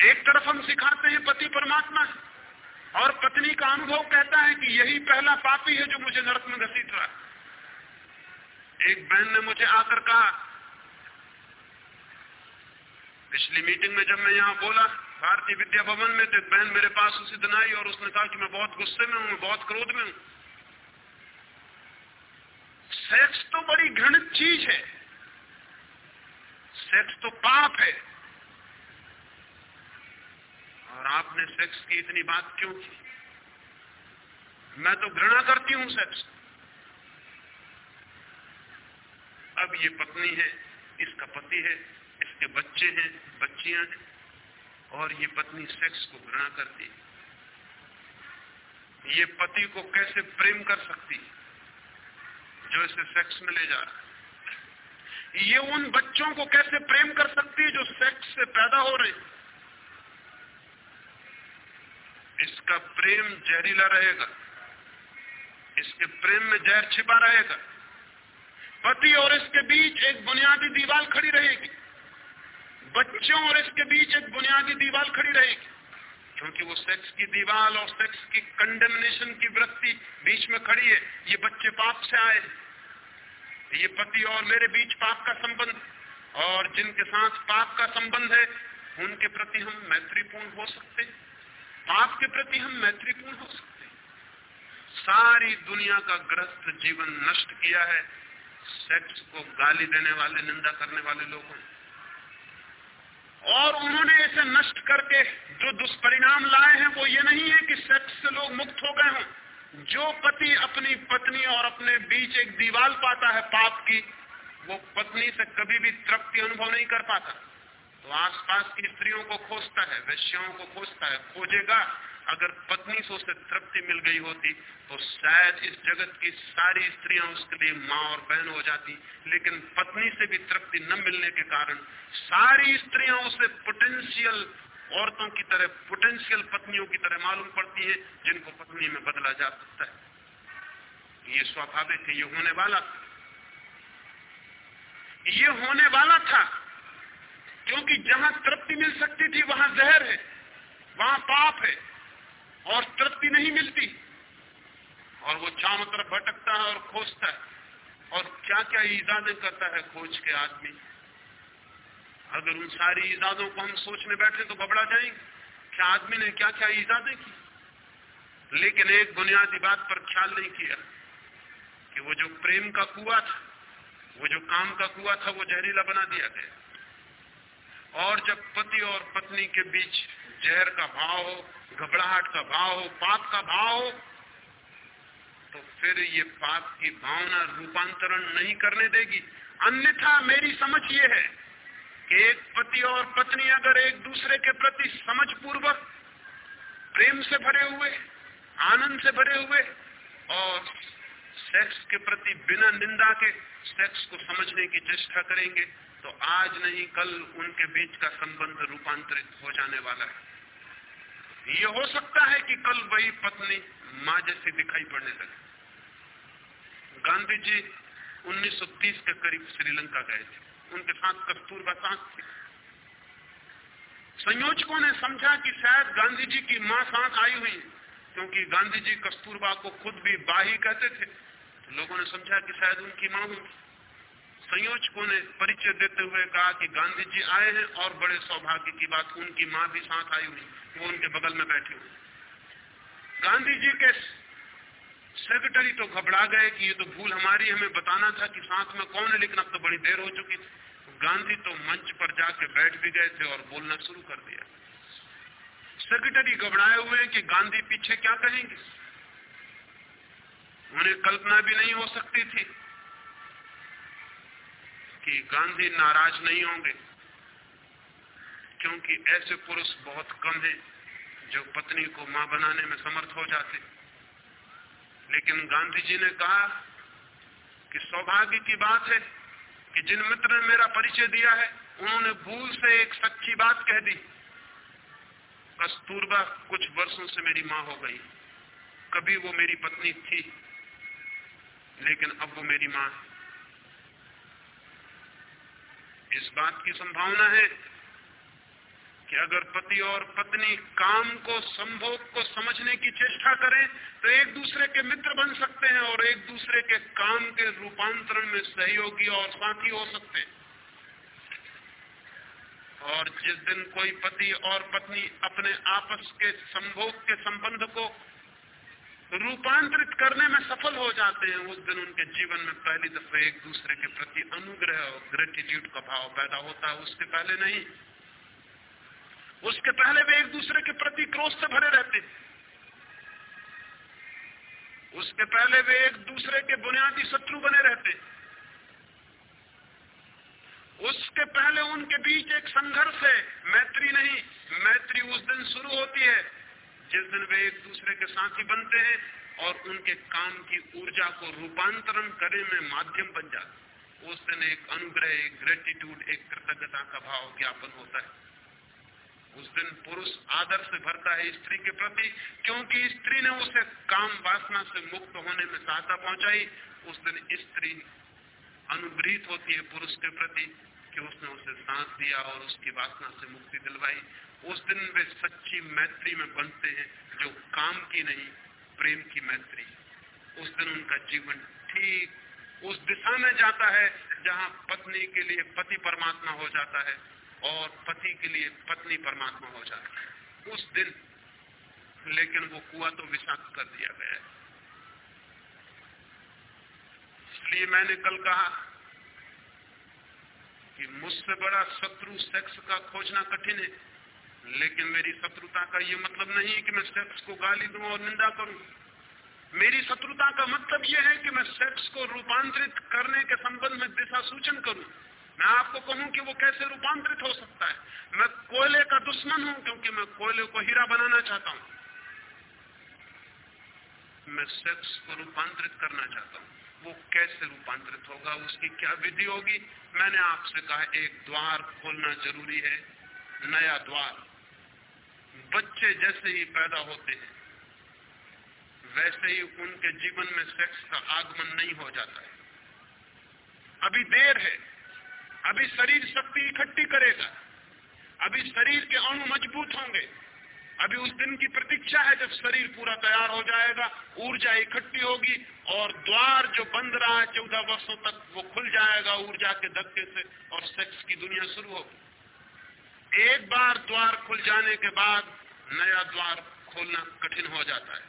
एक तरफ़ हम सिखाते हैं पति परमात्मा है और पत्नी का अनुभव कहता है कि यही पहला पापी है जो मुझे नरक में घसीट रहा एक बहन ने मुझे आकर कहा, पिछली मीटिंग में जब मैं यहाँ बोला, भारतीय विद्या भवन में तो बहन मेरे पास उसी दिन आई और उसने कहा कि मैं बहुत गुस्से में हूँ बहुत क्रोध में हूँ। सेक्स तो बड़ी घृणित चीज़ है। सेक्स तो पाप है। और आपने सेक्स की इतनी बात क्यों की? मैं तो घृणा करती हूँ सेक्स अब ये पत्नी है, इसका पति है, इसके बच्चे हैं, बच्चियाँ हैं, और ये पत्नी सेक्स को घृणा करती है। ये पति को कैसे प्रेम कर सकती जो इसे सेक्स में ले जा रहा है? ये उन बच्चों को कैसे प्रेम कर सकती है, जो सेक्स से पैदा हो रहे इसका प्रेम जहरीला रहेगा। इसके प्रेम में जहर छिपा रहेगा। पति और इसके बीच एक बुनियादी दीवार खड़ी रहेगी। बच्चों और इसके बीच एक बुनियादी दीवार खड़ी रहेगी। क्योंकि वो सेक्स की दीवार और सेक्स की कंडेमनेशन की वृत्ति बीच में खड़ी है। ये बच्चे पाप से आए ये पति और मेरे बीच पाप का संबंध और जिनके साथ पाप का संबंध है, उनके प्रति हम मैत्रीपूर्ण हो सकते पाप के प्रति हम मैत्रीपूर्ण हो सकते हैं। सारी दुनिया का ग्रस्त जीवन नष्ट किया है। सेक्स को गाली देने वाले, निंदा करने वाले लोगों ने। और उन्होंने इसे नष्ट करके जो दुष्परिणाम लाए हैं, वो ये नहीं है कि सेक्स से लोग मुक्त हो गए हों। जो पति अपनी पत्नी और अपने बीच एक दीवार पाता है पाप की, वो पत्नी से कभी भी तृप्ति अनुभव नहीं कर पाता। तो आसपास की स्त्रियों को खोजता है, वैश्याओं को खोजता है, खोजेगा, अगर पत्नी से उसे तृप्ति मिल गई होती तो शायद इस जगत की सारी स्त्रियाँ उसके लिए माँ और बहन हो जाती। लेकिन पत्नी से भी तृप्ति न मिलने के कारण सारी स्त्रियाँ उसे पोटेंशियल औरतों की तरह पोटेंशियल पत्नियों की तरह मालूम पड़ती है, जिनको पत्नी में बदला जा सकता है। ये स्वाभाविक है, ये होने वाला था। ये होने वाला था। क्योंकि जहाँ तृप्ति मिल सकती थी, वहाँ जहर है, वहाँ पाप है, और तृप्ति नहीं मिलती। और वो चारों तरफ़ भटकता है और खोजता है। और क्या क्या ईजादें करता है खोज के आदमी। अगर उन सारी ईजादों को हम सोचने बैठे तो घबरा जाएँगे। क्या आदमी ने क्या क्या ईजादें की? लेकिन एक बुनियादी बात पर ख्याल नहीं किया कि वो जो प्रेम का कुआ था, वो जो काम का कुआ था, वो जहरीला बना दिया गया। और जब पति और पत्नी के बीच जहर का भाव हो, घबराहट का भाव हो, पाप का भाव हो तो फिर ये पाप की भावना रूपांतरण नहीं करने देगी। अन्यथा मेरी समझ ये है कि एक पति और पत्नी अगर एक दूसरे के प्रति समझ पूर्वक प्रेम से भरे हुए, आनंद से भरे हुए, और सेक्स के प्रति बिना निंदा के सेक्स को समझने की चेष्टा करेंगे तो आज नहीं, कल उनके बीच का संबंध रूपांतरित हो जाने वाला है। ये हो सकता है कि कल वही पत्नी माँ जैसी दिखाई पड़ने लगे। गांधी जी 1930 के करीब श्रीलंका गए थे। उनके साथ कस्तूरबा सांस थी। संयोजकों ने समझा कि शायद गांधी जी की माँ साथ आई हुई क्योंकि गांधी जी कस्तूरबा को खुद भी बाही कहते थे। तो लोगों ने समझा कि शायद उनकी माँ होगी संयोजकों ने परिचय देते हुए कहा कि गांधी जी आए हैं और बड़े सौभाग्य की बात, उनकी माँ भी साथ आई हुई, वो उनके बगल में बैठी हुई गांधी जी के सेक्रेटरी तो घबरा गए कि ये तो भूल हमारी, हमें बताना था कि साथ में कौन है, लेकिन अब तो बड़ी देर हो चुकी थी। गांधी तो मंच पर जाके बैठ भी गए थे और बोलना शुरू कर दिया। सेक्रेटरी घबराए हुए कि गांधी पीछे क्या कहेंगे? उन्हें कल्पना भी नहीं हो सकती थी। कि गांधी नाराज़ नहीं होंगे, क्योंकि ऐसे पुरुष बहुत कम हैं जो पत्नी को माँ बनाने में समर्थ हो जाते। लेकिन गांधी जी ने कहा कि सौभाग्य की बात है कि जिन मित्र ने मेरा परिचय दिया है, उन्होंने भूल से एक सच्ची बात कह दी। कस्तूरबा कुछ वर्षों से मेरी माँ हो गई। कभी वो मेरी पत्नी थी, लेकिन अब वो मेरी माँ है। इस बात की संभावना है कि अगर पति और पत्नी काम को, संभोग को समझने की चेष्टा करें तो एक दूसरे के मित्र बन सकते हैं और एक दूसरे के काम के रूपांतरण में सहयोगी और साथी हो सकते हैं। और जिस दिन कोई पति और पत्नी अपने आपस के संभोग के संबंध को रूपांतरित करने में सफल हो जाते हैं। उस दिन उनके जीवन में पहली दफे एक दूसरे के प्रति अनुग्रह और ग्रेटिट्यूड का भाव पैदा होता है। उसके पहले नहीं। उसके पहले वे एक दूसरे के प्रति क्रोध से भरे रहते उसके पहले वे एक दूसरे के बुनियादी शत्रु बने रहते उसके पहले उनके बीच एक संघर्ष है। मैत्री नहीं। मैत्री उस दिन शुरू होती है। जिस दिन वे एक दूसरे के साथी बनते हैं और उनके काम की ऊर्जा को रूपांतरण करने में माध्यम बन जाते उस दिन एक अनुग्रह, एक ग्रेटिट्यूड एक कृतज्ञता का भाव ज्ञापन होता है। उस दिन पुरुष आदर से भरता है स्त्री के प्रति, क्योंकि स्त्री ने उसे काम वासना से मुक्त होने में सहायता पहुंचाई। उस दिन स्त्री अनुग्रहित होती है पुरुष के प्रति। कि उसने उसे सांस दिया और उसकी वासना से मुक्ति दिलवाई। उस दिन वे सच्ची मैत्री में बनते हैं, जो काम की नहीं, प्रेम की मैत्री। उस दिन उनका जीवन ठीक उस दिशा में जाता है, जहाँ पत्नी के लिए पति परमात्मा हो जाता है और पति के लिए पत्नी परमात्मा हो जाती है। उस दिन, लेकिन वो कुआ तो विषाक्त कर दिया गया है। इसलिए मैंने कल कहा कि मुझसे बड़ा शत्रु सेक्स का खोजना कठिन है। लेकिन मेरी शत्रुता का ये मतलब नहीं है कि मैं सेक्स को गाली दूँ और निंदा करूँ। मेरी शत्रुता का मतलब यह है कि मैं सेक्स को रूपांतरित करने के संबंध में दिशा सूचन करूँ। मैं आपको कहूँ कि वो कैसे रूपांतरित हो सकता है? मैं कोयले का दुश्मन हूँ क्योंकि मैं कोयले को हीरा बनाना चाहता हूँ। मैं सेक्स को रूपांतरित करना चाहता हूँ। कैसे रूपांतरित होगा, उसकी क्या विधि होगी? मैंने आपसे कहा, एक द्वार खोलना ज़रूरी है, नया द्वार। बच्चे जैसे ही पैदा होते हैं, वैसे ही उनके जीवन में सेक्स का आगमन नहीं हो जाता है। अभी देर है, अभी शरीर शक्ति इकट्ठी करेगा, अभी शरीर के अणु मज़बूत होंगे। अभी उस दिन की प्रतीक्षा है, जब शरीर पूरा तैयार हो जाएगा, ऊर्जा इकट्ठी होगी और द्वार जो बंद रहा है चौदह वर्षों तक, वो खुल जाएगा ऊर्जा के धक्के से और सेक्स की दुनिया शुरू होगी। एक बार द्वार खुल जाने के बाद नया द्वार खोलना कठिन हो जाता है।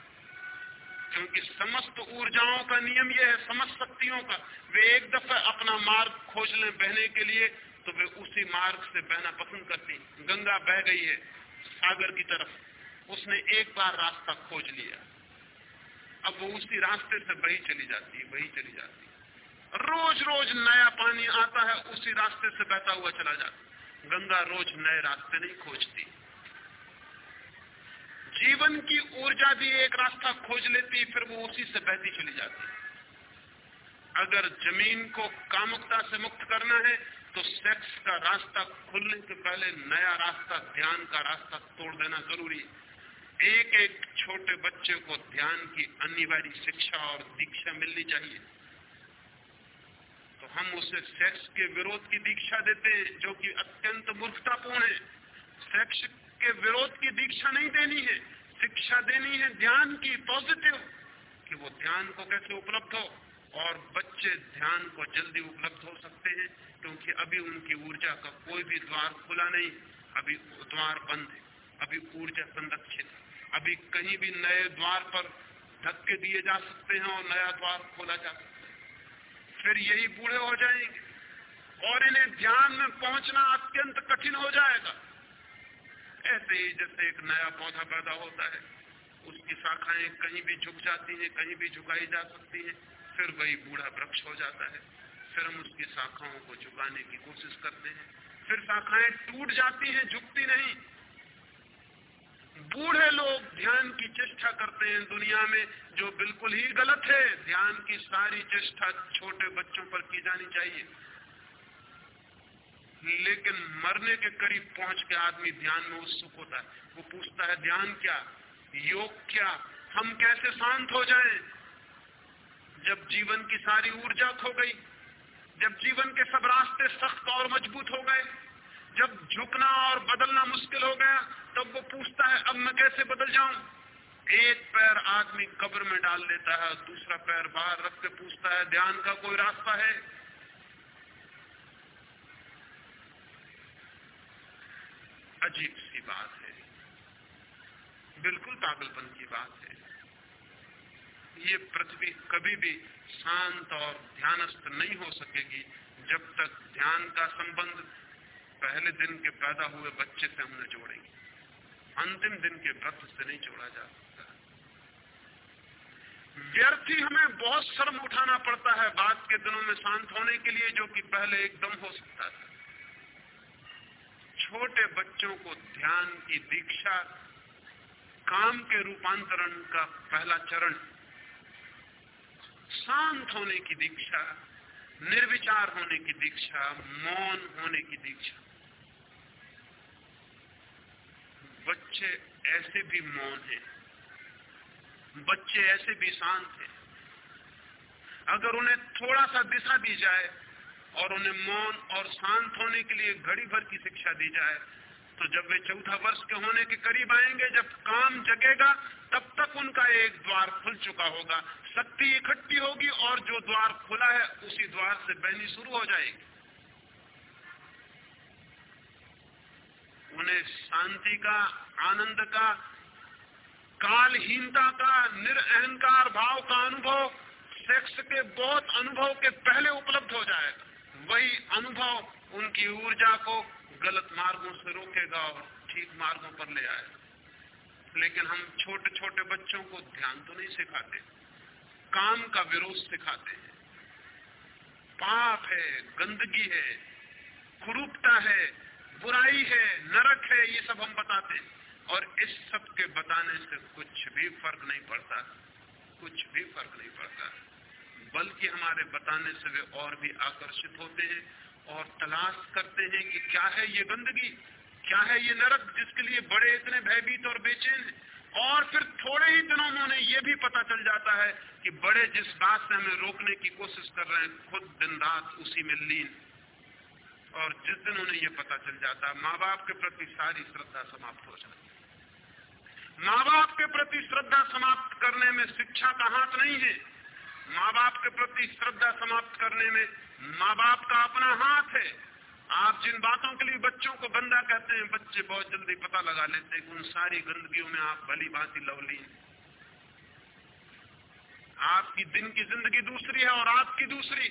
क्योंकि समस्त ऊर्जाओं का नियम यह है, समस्त शक्तियों का, वे एक दफ़ा अपना मार्ग खोज लें बहने के लिए तो वे उसी मार्ग से बहना पसंद करती गंगा बह गई है। सागर की तरफ़, उसने एक बार रास्ता खोज लिया। अब वो उसी रास्ते से बही चली जाती है बही चली जाती है। रोज रोज नया पानी आता है, उसी रास्ते से बहता हुआ चला जाता गंगा रोज नए रास्ते नहीं खोजती। जीवन की ऊर्जा भी एक रास्ता खोज लेती, फिर वो उसी से बहती चली जाती अगर ज़मीन को कामुकता से मुक्त करना है तो सेक्स का रास्ता खुलने के पहले नया रास्ता, ध्यान का रास्ता तोड़ देना ज़रूरी है। एक एक छोटे बच्चे को ध्यान की अनिवार्य शिक्षा और दीक्षा मिलनी चाहिए। तो हम उसे सेक्स के विरोध की दीक्षा देते हैं, जो कि अत्यंत मूर्खतापूर्ण है। सेक्स के विरोध की दीक्षा नहीं देनी है। शिक्षा देनी है ध्यान की पॉजिटिव कि वो ध्यान को कैसे उपलब्ध हो। और बच्चे ध्यान को जल्दी उपलब्ध हो सकते हैं, क्योंकि अभी उनकी ऊर्जा का कोई भी द्वार खुला नहीं। अभी द्वार बंद है, अभी ऊर्जा संरक्षित अभी कहीं भी नए द्वार पर धक्के दिए जा सकते हैं और नया द्वार खोला जा सकता है। फिर यही बूढ़े हो जाएँगे, और इन्हें ध्यान में पहुँचना अत्यंत कठिन हो जाएगा। ऐसे ही जैसे एक नया पौधा पैदा होता है, उसकी शाखाएँ कहीं भी झुक जाती हैं, कहीं भी झुकाई जा सकती हैं। फिर वही बूढ़ा वृक्ष हो जाता है। फिर हम उसकी शाखाओं को झुकाने की कोशिश करते हैं। फिर शाखाएँ टूट जाती हैं, झुकती नहीं। बूढ़े लोग ध्यान की चेष्टा करते हैं दुनिया में, जो बिल्कुल ही गलत है। ध्यान की सारी चेष्टा छोटे बच्चों पर की जानी चाहिए। लेकिन मरने के करीब पहुँच के आदमी ध्यान में उत्सुक होता है। वो पूछता है, ध्यान क्या? योग क्या? हम कैसे शांत हो जाएँ? जब जीवन की सारी ऊर्जा खो गई, जब जीवन के सब रास्ते सख्त और मज़बूत हो गए, जब झुकना और बदलना मुश्किल हो गया, तब वो पूछता है, अब मैं कैसे बदल जाऊँ? एक पैर आदमी कब्र में डाल लेता है, दूसरा पैर बाहर रख के पूछता है, ध्यान का कोई रास्ता है? अजीब सी बात है। बिल्कुल पागलपन की बात है। ये पृथ्वी कभी भी शांत और ध्यानस्थ नहीं हो सकेगी जब तक ध्यान का संबंध पहले दिन के पैदा हुए बच्चे से हमने जोड़ेंगे। अंतिम दिन के व्रत से नहीं जोड़ा जा सकता। व्यर्थी हमें बहुत शर्म उठाना पड़ता है बाद के दिनों में शांत होने के लिए जो कि पहले एकदम हो सकता था। छोटे बच्चों को ध्यान की दीक्षा, काम के रूपांतरण का पहला चरण शांत होने की दीक्षा, निर्विचार होने की दीक्षा, मौन होने की दीक्षा। बच्चे ऐसे भी मौन हैं। बच्चे ऐसे भी शांत हैं। अगर उन्हें थोड़ा सा दिशा दी जाए और उन्हें मौन और शांत होने के लिए घड़ी भर की शिक्षा दी जाए तो जब वे चौथा वर्ष के होने के करीब आएँगे, जब काम जगेगा, तब तक उनका एक द्वार खुल चुका होगा। शक्ति इकट्ठी होगी और जो द्वार खुला है, उसी द्वार से बहनी शुरू हो जाएगी। उन्हें शांति का, आनंद का, कालहीनता का, निरअहकार भाव का अनुभव, सेक्स के बहुत अनुभव के पहले उपलब्ध हो जाएगा वही अनुभव उनकी ऊर्जा को गलत मार्गों से रोकेगा और ठीक मार्गों पर ले आएगा। लेकिन हम छोटे छोटे बच्चों को ध्यान तो नहीं सिखाते, काम का विरोध सिखाते हैं। पाप है, गंदगी है, कुरूपता है, बुराई है, नरक है, ये सब हम बताते हैं। और इस सब के बताने से कुछ भी फ़र्क नहीं पड़ता, कुछ भी फ़र्क नहीं पड़ता। बल्कि हमारे बताने से वे और भी आकर्षित होते हैं और तलाश करते हैं कि क्या है ये गंदगी, क्या है ये नरक जिसके लिए बड़े इतने भयभीत और बेचैन और फिर थोड़े ही दिनों में उन्हें यह भी पता चल जाता है कि बड़े जिस बात से हमें रोकने की कोशिश कर रहे हैं, खुद दिन रात उसी में लीन। और जिस दिन उन्हें यह पता चल जाता है माँ बाप के प्रति सारी श्रद्धा समाप्त हो जाती है। माँ बाप के प्रति श्रद्धा समाप्त करने में शिक्षा का हाथ नहीं है। माँ बाप के प्रति श्रद्धा समाप्त करने में माँ बाप का अपना हाथ है। आप जिन बातों के लिए बच्चों को गंदा कहते हैं, बच्चे बहुत जल्दी पता लगा लेते हैं कि उन सारी गंदगियों में आप भली भांति लवलीन आपकी दिन की ज़िंदगी दूसरी है और आपकी दूसरी।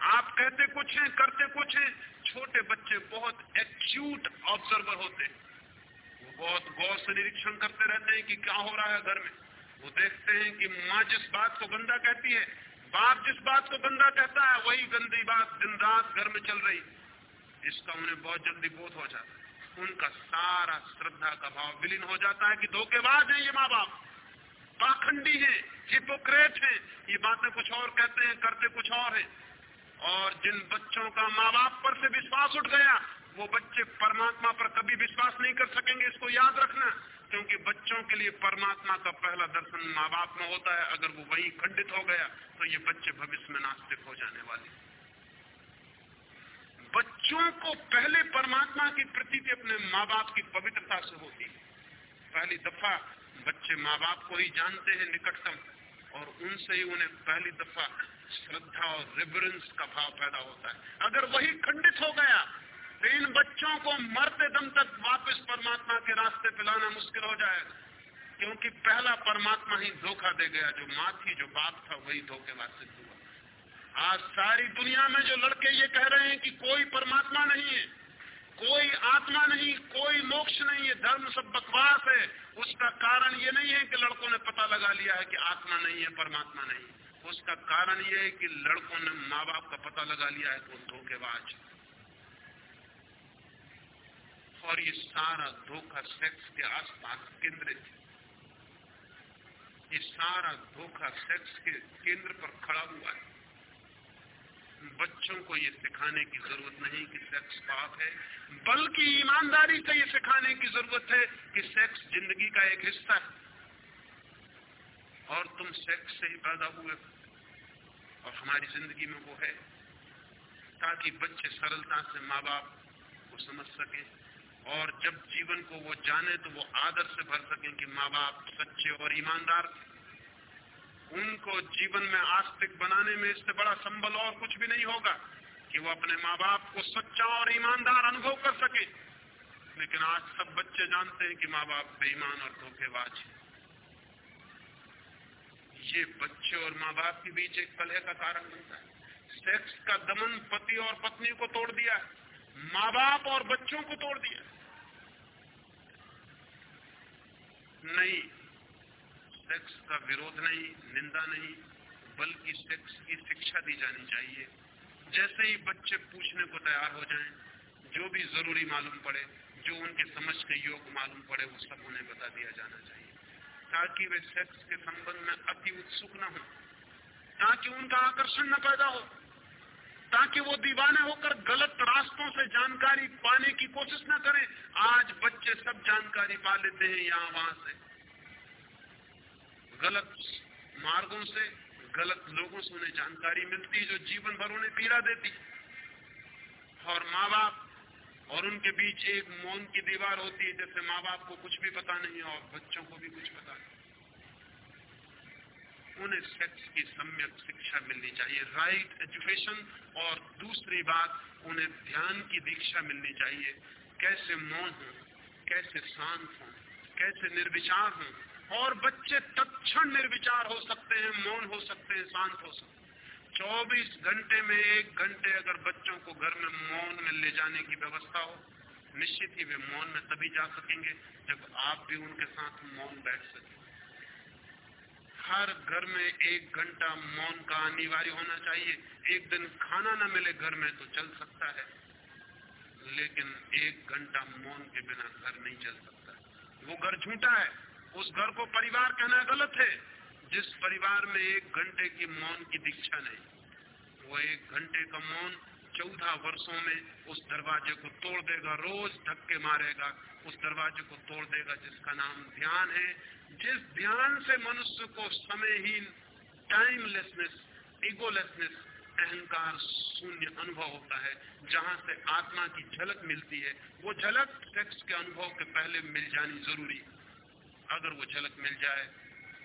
आप कहते कुछ हैं, करते कुछ हैं, छोटे बच्चे बहुत एक्यूट ऑब्जर्वर होते हैं। वो बहुत गौर से निरीक्षण करते रहते हैं कि क्या हो रहा है घर में। वो देखते हैं कि माँ जिस बात को गंदा कहती है, बाप जिस बात को गंदा कहता है, वही गंदी बात दिन रात घर में चल रही। इसका उन्हें बहुत जल्दी बोध हो जाता है। उनका सारा श्रद्धा का भाव विलीन हो जाता है कि धोखेबाज है ये माँ बाप पाखंडी है, हिपोक्रेट है। ये बातें कुछ और कहते हैं, करते कुछ और है। और जिन बच्चों का माँ बाप पर से विश्वास उठ गया, वो बच्चे परमात्मा पर कभी विश्वास नहीं कर सकेंगे, इसको याद रखना। क्योंकि बच्चों के लिए परमात्मा का पहला दर्शन माँ बाप में होता है। अगर वो वही खंडित हो गया तो ये बच्चे भविष्य में नास्तिक हो जाने वाले बच्चों को पहले परमात्मा की प्रती अपने माँ बाप की पवित्रता से होती है। पहली दफ़ा बच्चे माँ बाप को ही जानते हैं निकटतम, और उनसे ही उन्हें पहली दफ़ा श्रद्धा और रिवरेंस का भाव पैदा होता है। अगर वही खंडित हो गया इन बच्चों को मरते दम तक वापस परमात्मा के रास्ते पे लाना मुश्किल हो जाएगा। क्योंकि पहला परमात्मा ही धोखा दे गया, जो माँ थी, जो बाप था, वही धोखेबाज सिद्ध हुआ। आज सारी दुनिया में जो लड़के ये कह रहे हैं कि कोई परमात्मा नहीं है, कोई आत्मा नहीं, कोई मोक्ष नहीं है, धर्म सब बकवास है। उसका कारण ये नहीं है कि लड़कों ने पता लगा लिया है कि आत्मा नहीं है, परमात्मा नहीं उसका कारण ये है कि लड़कों ने माँ बाप का पता लगा लिया है कि धोखेबाज और ये सारा धोखा सेक्स के आसपास केंद्रित है। ये सारा धोखा सेक्स के केंद्र पर खड़ा हुआ है। बच्चों को ये सिखाने की ज़रूरत नहीं कि सेक्स पाप है, बल्कि ईमानदारी से ये सिखाने की ज़रूरत है कि सेक्स ज़िंदगी का एक हिस्सा है। और तुम सेक्स से ही पैदा हुए और हमारी ज़िंदगी में वो है, ताकि बच्चे सरलता से माँ बाप को समझ सके। और जब जीवन को वो जाने तो वो आदर से भर सके कि माँ बाप सच्चे और ईमानदार। उनको जीवन में आस्तिक बनाने में इससे बड़ा संबल और कुछ भी नहीं होगा कि वो अपने माँ बाप को सच्चा और ईमानदार अनुभव कर सके। लेकिन आज सब बच्चे जानते हैं कि माँ बाप बेईमान और धोखेबाज है। ये बच्चे और माँ बाप के बीच एक कलह का कारण बनता है। सेक्स का दमन पति और पत्नी को तोड़ दिया माँ बाप और बच्चों को तोड़ दिया। नहीं सेक्स का विरोध नहीं निंदा नहीं बल्कि सेक्स की शिक्षा दी जानी चाहिए। जैसे ही बच्चे पूछने को तैयार हो जाएँ, जो भी ज़रूरी मालूम पड़े जो उनके समझ के योग मालूम पड़े वो सब उन्हें बता दिया जाना चाहिए। ताकि वे सेक्स के संबंध में अति उत्सुक न हो ताकि उनका आकर्षण न पैदा हो। ताकि वो दीवाने होकर गलत रास्तों से जानकारी पाने की कोशिश न करें। आज बच्चे सब जानकारी पा लेते हैं यहाँ वहाँ से। गलत मार्गों से, गलत लोगों से उन्हें जानकारी मिलती जो जीवन भर उन्हें पीड़ा देती और माँ बाप और उनके बीच एक मौन की दीवार होती है, जैसे माँ बाप को कुछ भी पता नहीं और बच्चों को भी कुछ पता नहीं। उन्हें सेक्स की सम्यक शिक्षा मिलनी चाहिए। राइट एजुकेशन और दूसरी बात, उन्हें ध्यान की दीक्षा मिलनी चाहिए। कैसे मौन हो, कैसे शांत हो, कैसे निर्विचार हो? और बच्चे तत्ण निर्विचार हो सकते हैं, मौन हो सकते हैं, शांत हो सकते हैं। चौबीस घंटे में एक घंटे अगर बच्चों को घर में मौन में ले जाने की व्यवस्था हो, निश्चित ही वे मौन में तभी जा सकेंगे जब आप भी उनके साथ मौन बैठ सके। हर घर में एक घंटा मौन का अनिवार्य होना चाहिए। एक दिन खाना न मिले घर में तो चल सकता है। लेकिन एक घंटा मौन के बिना घर नहीं चल सकता। वो घर झूठा है। उस घर को परिवार कहना गलत है। जिस परिवार में एक घंटे की मौन की दीक्षा नहीं, वो एक घंटे का मौन चौदह वर्षों में उस दरवाजे को तोड़ देगा, रोज धक्के मारेगा, उस दरवाजे को तोड़ देगा जिसका नाम ध्यान है। जिस ध्यान से मनुष्य को समयहीन टाइमलेसनेस इगोलेसनेस अहंकार शून्य अनुभव होता है, जहाँ से आत्मा की झलक मिलती है, वो झलक सेक्स के अनुभव के पहले मिल जानी ज़रूरी अगर वो झलक मिल जाए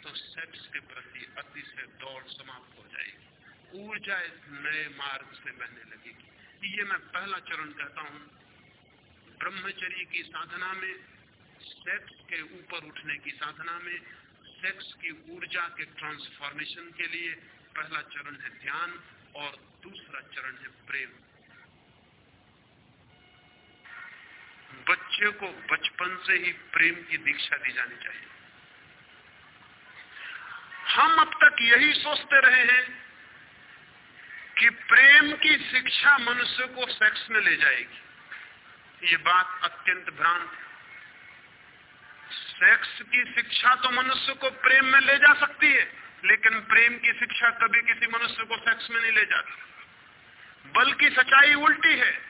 तो सेक्स के प्रति अति से दौड़ समाप्त हो जाएगी। ऊर्जा इस नए मार्ग से बहने लगेगी। ये मैं पहला चरण कहता हूँ, ब्रह्मचर्य की साधना में सेक्स के ऊपर उठने की साधना में सेक्स की ऊर्जा के ट्रांसफॉर्मेशन के लिए पहला चरण है ध्यान और दूसरा चरण है प्रेम। बच्चे को बचपन से ही प्रेम की दीक्षा दी जानी चाहिए। हम अब तक यही सोचते रहे हैं कि प्रेम की शिक्षा मनुष्य को सेक्स में ले जाएगी। ये बात अत्यंत भ्रांत है। सेक्स की शिक्षा तो मनुष्य को प्रेम में ले जा सकती है, लेकिन प्रेम की शिक्षा कभी किसी मनुष्य को सेक्स में नहीं ले जाती। बल्कि सच्चाई उल्टी है।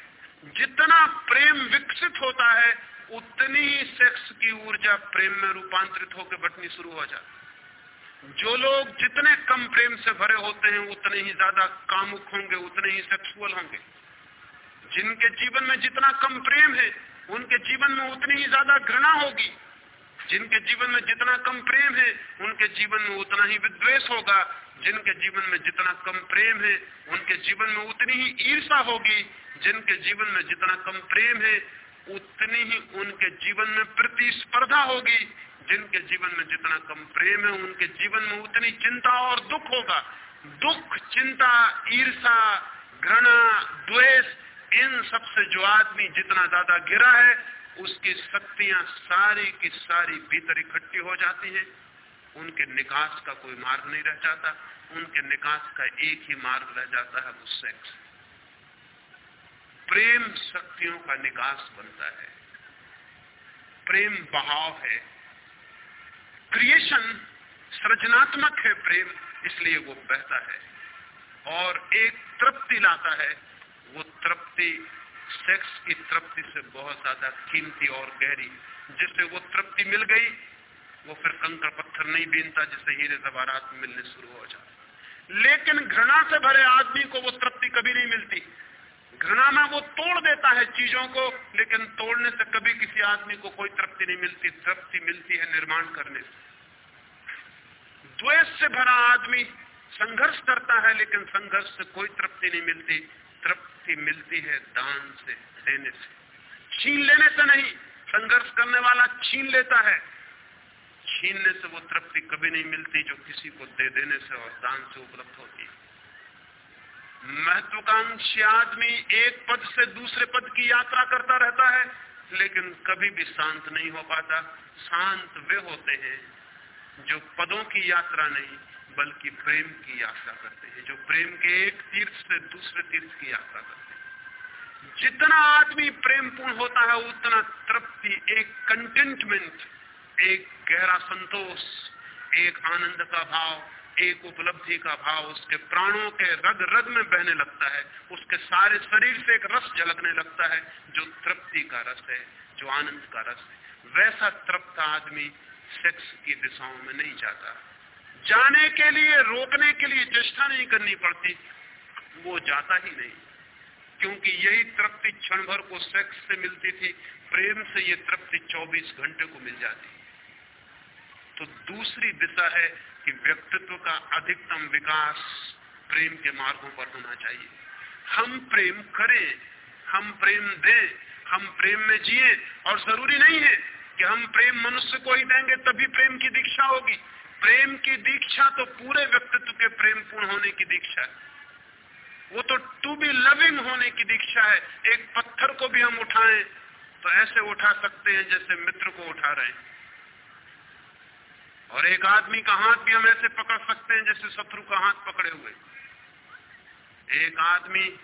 जितना प्रेम विकसित होता है, उतनी ही सेक्स की ऊर्जा प्रेम में रूपांतरित होकर बटनी शुरू हो जाती जो लोग जितने कम प्रेम से भरे होते हैं, उतने ही ज़्यादा कामुक होंगे, उतने ही सेक्सुअल होंगे। जिनके जीवन में जितना कम प्रेम है, उनके जीवन में उतनी ही ज़्यादा घृणा होगी। जिनके जीवन में जितना कम प्रेम है, उनके जीवन में उतना ही विद्वेष होगा। जिनके जीवन में जितना कम प्रेम है, उनके जीवन में उतनी ही ईर्षा होगी। जिनके जीवन में जितना कम प्रेम है, उतनी ही उनके जीवन में प्रतिस्पर्धा होगी। जिनके जीवन में जितना कम प्रेम है, उनके जीवन में उतनी चिंता और दुख होगा। दुख, चिंता ईर्षा घृणा, द्वेष, इन सबसे जो आदमी जितना ज़्यादा गिरा है, उसकी शक्तियाँ सारी की सारी भीतर इकट्ठी हो जाती है। उनके निकास का कोई मार्ग नहीं रह जाता। उनके निकास का एक ही मार्ग रह जाता है, वो सेक्स प्रेम शक्तियों का निकास बनता है। प्रेम बहाव है। क्रिएशन सृजनात्मक है, प्रेम, इसलिए वो बहता है। और एक तृप्ति लाता है, वो तृप्ति सेक्स की तृप्ति से बहुत ज़्यादा कीमती और गहरी। जिससे वो तृप्ति मिल गई, वो फिर कंकर पत्थर नहीं बीनता, जिससे हीरे जवारात मिलने शुरू हो जाते लेकिन घृणा से भरे आदमी को वो तृप्ति कभी नहीं मिलती। घृणा में वो तोड़ देता है चीज़ों को, लेकिन तोड़ने से कभी किसी आदमी को कोई तृप्ति नहीं मिलती। तृप्ति मिलती है निर्माण करने से। द्वेष से भरा आदमी संघर्ष करता है, लेकिन संघर्ष से कोई तृप्ति नहीं मिलती। तृप्ति मिलती है दान से, देने से। छीन लेने से नहीं, संघर्ष करने वाला छीन लेता है। छीनने से वो तृप्ति कभी नहीं मिलती जो किसी को दे देने से और दान से उपलब्ध होती है। महत्वाकांक्षी आदमी एक पद से दूसरे पद की यात्रा करता रहता है, लेकिन कभी भी शांत नहीं हो पाता। शांत वे होते हैं जो पदों की यात्रा नहीं, बल्कि प्रेम की यात्रा करते हैं, जो प्रेम के एक तीर्थ से दूसरे तीर्थ की यात्रा करते हैं। जितना आदमी प्रेमपूर्ण होता है, उतना तृप्ति, एक कंटेंटमेंट एक गहरा संतोष, एक आनंद का भाव एक उपलब्धि का भाव उसके प्राणों के रग रग में बहने लगता है। उसके सारे शरीर से एक रस झलकने लगता है, जो तृप्ति का रस है, जो आनंद का रस है। वैसा तृप्त आदमी सेक्स की दिशाओं में नहीं जाता। जाने के लिए, रोकने के लिए चेष्टा नहीं करनी पड़ती, वो जाता ही नहीं। क्योंकि यही तृप्ति क्षण भर को सेक्स से मिलती थी, प्रेम से ये तृप्ति 24 घंटे को मिल जाती। तो दूसरी दिशा है कि व्यक्तित्व का अधिकतम विकास प्रेम के मार्गों पर होना चाहिए। हम प्रेम करें, हम प्रेम दें, हम प्रेम में जिए और ज़रूरी नहीं है कि हम प्रेम मनुष्य को ही देंगे, तभी प्रेम की दीक्षा होगी। प्रेम की दीक्षा तो पूरे व्यक्तित्व के प्रेम पूर्ण होने की दीक्षा है। वो तो टू बी लविंग होने की दीक्षा है। एक पत्थर को भी हम उठाएँ तो ऐसे उठा सकते हैं जैसे मित्र को उठा रहे हैं। और एक आदमी का हाथ भी हम ऐसे पकड़ सकते हैं जैसे शत्रु का हाथ पकड़े हुए। एक आदमी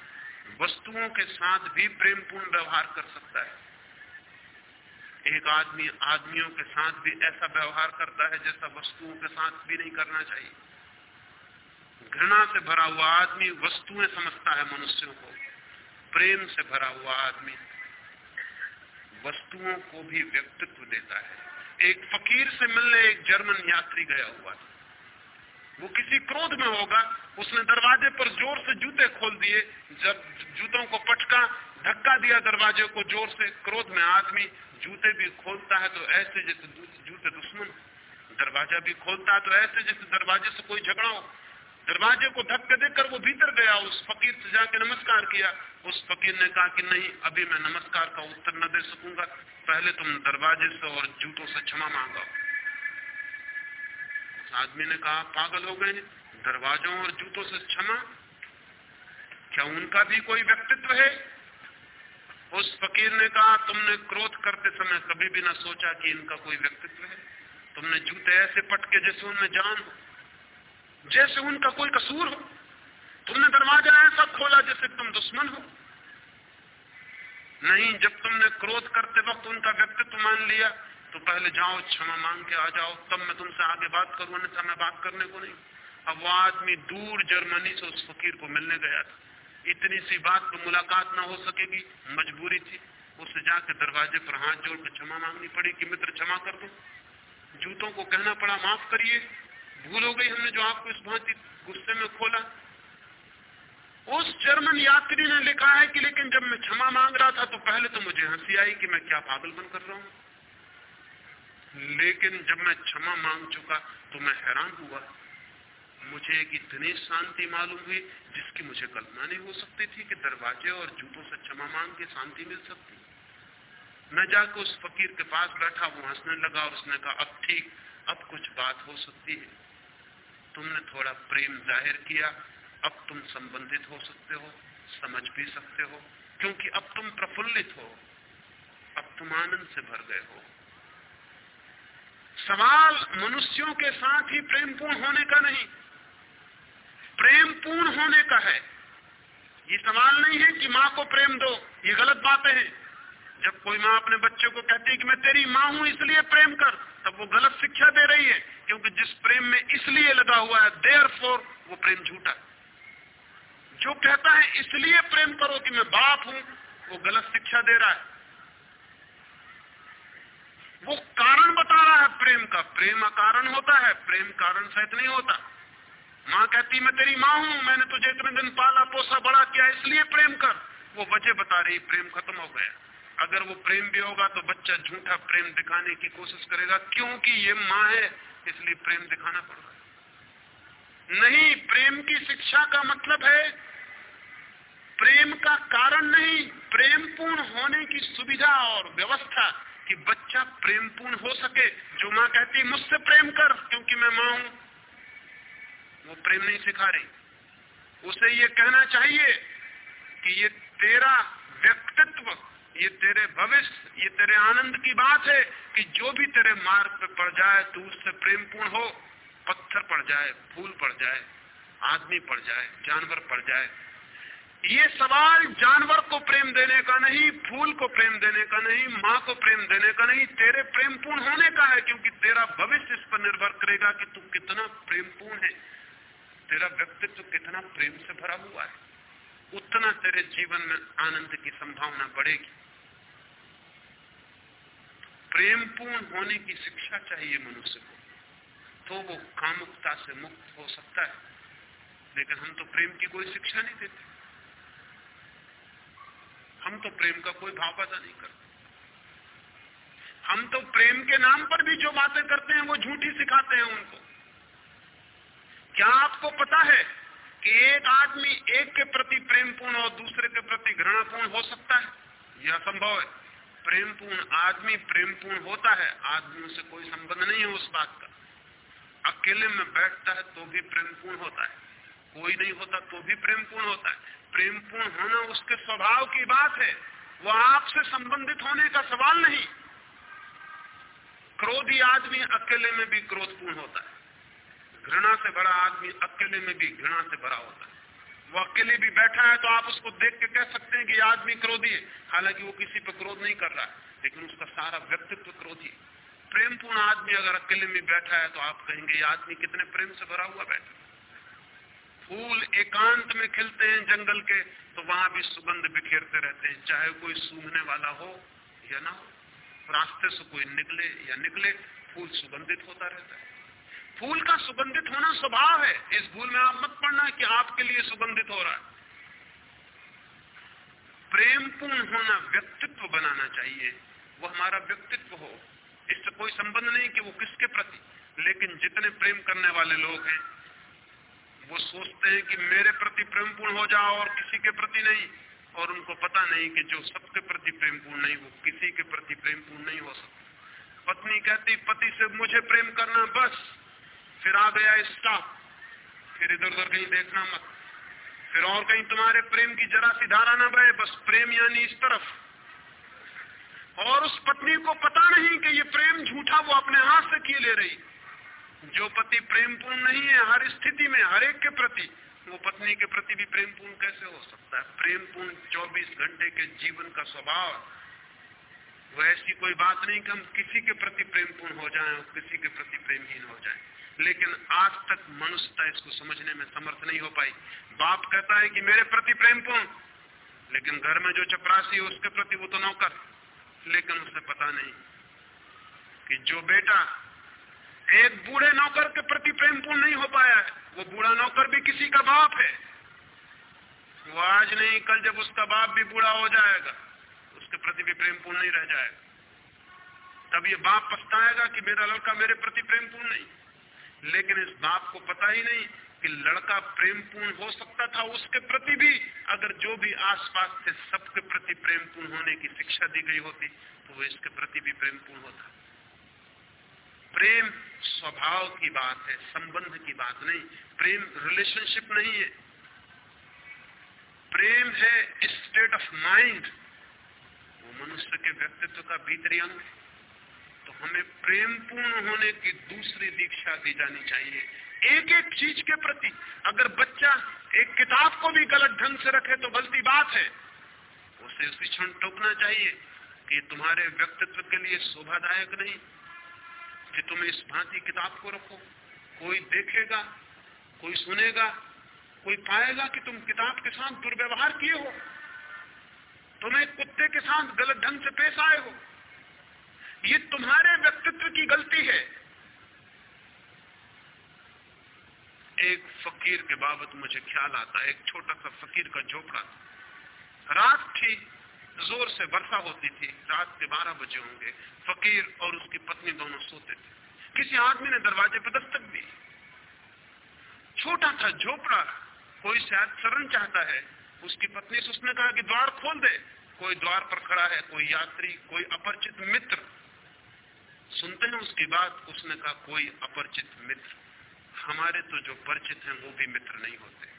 वस्तुओं के साथ भी प्रेमपूर्ण व्यवहार कर सकता है। एक आदमी आदमियों के साथ भी ऐसा व्यवहार करता है जैसा वस्तुओं के साथ भी नहीं करना चाहिए। घृणा से भरा हुआ आदमी वस्तुएँ समझता है मनुष्यों को। प्रेम से भरा हुआ आदमी वस्तुओं को भी व्यक्तित्व देता है। एक फकीर से मिलने एक जर्मन यात्री गया हुआ था। वो किसी क्रोध में होगा, उसने दरवाजे पर ज़ोर से जूते खोल दिए। जब जूतों को पटका, धक्का दिया दरवाजे को ज़ोर से, क्रोध में आदमी जूते भी खोलता है तो ऐसे जैसे जूते दुश्मन। दरवाज़ा भी खोलता है तो ऐसे जैसे दरवाजे से कोई झगड़ा हो। दरवाजे को धक्के देकर वो भीतर गया। उस फकीर से जाके नमस्कार किया। उस फकीर ने कहा कि नहीं, अभी मैं नमस्कार का उत्तर न दे सकूँगा। पहले तुम दरवाजे से और जूतों से क्षमा मांगा आदमी ने कहा, पागल हो गए, दरवाजों और जूतों से क्षमा? क्या उनका भी कोई व्यक्तित्व है? उस फकीर ने कहा, तुमने क्रोध करते समय कभी भी ना सोचा कि इनका कोई व्यक्तित्व है। तुमने जूते ऐसे पटके जैसे उनमें जान हो, जैसे उनका कोई कसूर हो। तुमने दरवाज़ा ऐसा खोला जैसे तुम दुश्मन हो। नहीं, जब तुमने क्रोध करते वक्त उनका व्यक्तित्व मान लिया तो पहले जाओ, क्षमा मांग के आ जाओ, तब मैं तुमसे आगे बात करूँ, अन्यथा मैं बात करने को नहीं। अब वो आदमी दूर जर्मनी से उस फकीर को मिलने गया था। इतनी सी बात तो मुलाकात ना हो सकेगी, मजबूरी थी। उसे जाके दरवाजे पर हाथ जोड़ क्षमा मांगनी पड़ी कि, मित्र, क्षमा कर दो। जूतों को कहना पड़ा, माफ़ करिए। भूल हो गई हमने जो आपको इस भांति गुस्से में खोला। उस जर्मन यात्री ने लिखा है कि लेकिन जब मैं क्षमा मांग रहा था तो पहले तो मुझे हँसी आई कि मैं क्या पागल बन कर रहा हूँ। लेकिन जब मैं क्षमा मांग चुका तो मैं हैरान हुआ। मुझे एक इतनी शांति मालूम हुई जिसकी मुझे कल्पना नहीं हो सकती थी कि दरवाजे और जूतों से क्षमा मांग के शांति मिल सकती। मैं जाकर उस फकीर के पास बैठा, वो हंसने लगा और उसने कहा, अब ठीक, अब कुछ बात हो सकती है। तुमने थोड़ा प्रेम ज़ाहिर किया अब तुम संबंधित हो सकते हो, समझ भी सकते हो, क्योंकि अब तुम प्रफुल्लित हो, अब तुम आनंद से भर गए हो। सवाल मनुष्यों के साथ ही प्रेमपूर्ण होने का नहीं, प्रेमपूर्ण होने का है। ये सवाल नहीं है कि माँ को प्रेम दो, ये गलत बातें हैं। जब कोई माँ अपने बच्चे को कहती है कि मैं तेरी माँ हूँ, इसलिए प्रेम कर, तब वो गलत शिक्षा दे रही है, क्योंकि जिस प्रेम में इसलिए लगा हुआ है देर वो प्रेम झूठा जो कहता है, इसलिए प्रेम करो कि मैं बाप हूँ। वो गलत शिक्षा दे रहा है। वो कारण बता रहा है प्रेम का। प्रेम अकारण होता है, प्रेम कारण सहित नहीं होता। माँ कहती, मैं तेरी माँ हूँ, मैंने तुझे इतने दिन पाला पोसा, बड़ा किया, इसलिए प्रेम कर। वो वजह बता रही, प्रेम खत्म हो गया। अगर वो प्रेम भी होगा तो बच्चा झूठा प्रेम दिखाने की कोशिश करेगा, क्योंकि ये माँ है, इसलिए प्रेम दिखाना पड़ेगा नहीं, प्रेम की शिक्षा का मतलब है प्रेम का कारण नहीं प्रेम पूर्ण होने की सुविधा और व्यवस्था कि बच्चा प्रेम पूर्ण हो सके। जो माँ कहती, मुझसे प्रेम कर, क्योंकि मैं माँ हूँ। वो प्रेम नहीं सिखा रही। उसे ये कहना चाहिए कि ये तेरा व्यक्तित्व, ये तेरे भविष्य, ये तेरे आनंद की बात है कि जो भी तेरे मार्ग पे पड़ जाए, तू उससे प्रेम पूर्ण हो। पत्थर पड़ जाए, फूल पड़ जाए, आदमी पड़ जाए, जानवर पड़ जाए। ये सवाल जानवर को प्रेम देने का नहीं, फूल को प्रेम देने का नहीं, माँ को प्रेम देने का नहीं, तेरे प्रेमपूर्ण होने का है क्योंकि तेरा भविष्य इस पर निर्भर करेगा कि तू कितना प्रेमपूर्ण है। तेरा व्यक्तित्व कितना प्रेम से भरा हुआ है। उतना तेरे जीवन में आनंद की संभावना बढ़ेगी। प्रेमपूर्ण होने की शिक्षा चाहिए मनुष्य को तो वो कामुकता से मुक्त हो सकता है। लेकिन हम तो प्रेम की कोई शिक्षा नहीं देते। हम तो प्रेम का कोई भाव पैदा नहीं करते। हम तो प्रेम के नाम पर भी जो बातें करते हैं, वो झूठी सिखाते हैं उनको। क्या आपको पता है कि एक आदमी एक के प्रति प्रेमपूर्ण और दूसरे के प्रति घृणापूर्ण हो सकता है? यह संभव है। प्रेमपूर्ण आदमी प्रेमपूर्ण होता है, आदमियों से कोई संबंध नहीं है उस बात का। अकेले में बैठता है तो भी प्रेमपूर्ण होता है। कोई नहीं होता तो भी प्रेमपूर्ण होता है। प्रेमपूर्ण होना उसके स्वभाव की बात है। वो आपसे संबंधित होने का सवाल नहीं। क्रोधी आदमी अकेले में भी क्रोधपूर्ण होता है। घृणा से बड़ा आदमी अकेले में भी घृणा से भरा होता है। वो अकेले भी बैठा है तो आप उसको देख के कह सकते हैं कि आदमी क्रोधी है। हालाँकि वो किसी पर क्रोध नहीं कर रहा है, लेकिन उसका सारा व्यक्तित्व क्रोधी है। प्रेमपूर्ण आदमी अगर अकेले में बैठा है तो आप कहेंगे आदमी कितने प्रेम से भरा हुआ बैठा फूल एकांत में खिलते हैं जंगल के तो वहाँ भी सुगंध बिखेरते रहते हैं। चाहे कोई सूंघने वाला हो या ना हो, रास्ते से कोई निकले या निकले, फूल सुगंधित होता रहता है। फूल का सुगंधित होना स्वभाव है। इस भूल में आप मत पड़ना कि आपके लिए सुगंधित हो रहा है। प्रेमपूर्ण होना व्यक्तित्व बनाना चाहिए। वो हमारा व्यक्तित्व हो। इससे कोई संबंध नहीं कि वो किसके प्रति। लेकिन जितने प्रेम करने वाले लोग हैं वो सोचते हैं कि मेरे प्रति प्रेमपूर्ण हो जाओ और किसी के प्रति नहीं। और उनको पता नहीं कि जो सबके प्रति प्रेमपूर्ण नहीं, वो किसी के प्रति प्रेमपूर्ण नहीं हो सकता। पत्नी कहती, पति से मुझे प्रेम करना बस। फिर आ गया स्टॉप फिर इधर उधर कहीं देखना मत। फिर और कहीं तुम्हारे प्रेम की जरा सी धारा ना बहे, बस प्रेम यानी इस तरफ़। और उस पत्नी को पता नहीं कि ये प्रेम झूठा वो अपने हाथ से किए ले रही। जो पति प्रेमपूर्ण नहीं है, हर स्थिति में, हर एक के प्रति, वो पत्नी के प्रति भी प्रेमपूर्ण कैसे हो सकता है? प्रेमपूर्ण 24 घंटे के जीवन का स्वभाव। वो ऐसी कोई बात नहीं कि हम किसी के प्रति प्रेमपूर्ण हो जाएँ और किसी के प्रति प्रेमहीन हो जाएँ। लेकिन आज तक मनुष्यता इसको समझने में समर्थ नहीं हो पाई। बाप कहता है कि मेरे प्रति प्रेमपूर्ण, लेकिन घर में जो चपरासी है उसके प्रति वो तो नौकर। लेकिन उसे पता नहीं कि जो बेटा एक बूढ़े नौकर के प्रति प्रेम पूर्ण नहीं हो पाया है। वो बूढ़ा नौकर भी किसी का बाप है। वो आज नहीं, कल जब उसका बाप भी बूढ़ा हो जाएगा, उसके प्रति भी प्रेमपूर्ण नहीं रह जाएगा। तब ये बाप पछताएगा कि मेरा लड़का मेरे प्रति प्रेम पूर्ण नहीं। लेकिन इस बाप को पता ही नहीं कि लड़का प्रेम पूर्ण हो सकता था, उसके प्रति भी। अगर जो भी आसपास थे सबके प्रति प्रेम पूर्ण होने की शिक्षा दी गई होती तो वो इसके प्रति भी प्रेमपूर्ण होता। प्रेम स्वभाव की बात है, संबंध की बात नहीं, प्रेम रिलेशनशिप नहीं है। प्रेम है स्टेट ऑफ़ माइंड वो मनुष्य के व्यक्तित्व का भीतरी अंग है। तो हमें प्रेम पूर्ण होने की दूसरी दीक्षा दी जानी चाहिए। एक एक चीज़ के प्रति अगर बच्चा एक किताब को भी गलत ढंग से रखे तो गलती बात है। उसे उसी क्षण टोकना चाहिए कि तुम्हारे व्यक्तित्व के लिए शोभादायक नहीं। कि तुम इस भांति किताब को रखो। कोई देखेगा, कोई सुनेगा, कोई पाएगा कि तुम किताब के साथ दुर्व्यवहार किए हो। तुम एक कुत्ते के साथ गलत ढंग से पेश आए हो। ये तुम्हारे व्यक्तित्व की गलती है। एक फकीर के बाबत मुझे ख्याल आता है, एक छोटा सा फकीर का झोपड़ा। रात थी ज़ोर से वर्षा होती थी, रात के बारह बजे होंगे। फकीर और उसकी पत्नी दोनों सोते थे। किसी आदमी ने दरवाजे पर दस्तक दी। छोटा था, झोपड़ा। कोई शायद शरण चाहता है। उसकी पत्नी से उसने कहा कि द्वार खोल दे। कोई द्वार पर खड़ा है, कोई यात्री, कोई अपरिचित मित्र। सुनते हैं उसकी बात, उसने कहा, कोई अपरिचित मित्र। हमारे तो जो परिचित हैं, वो भी मित्र नहीं होते।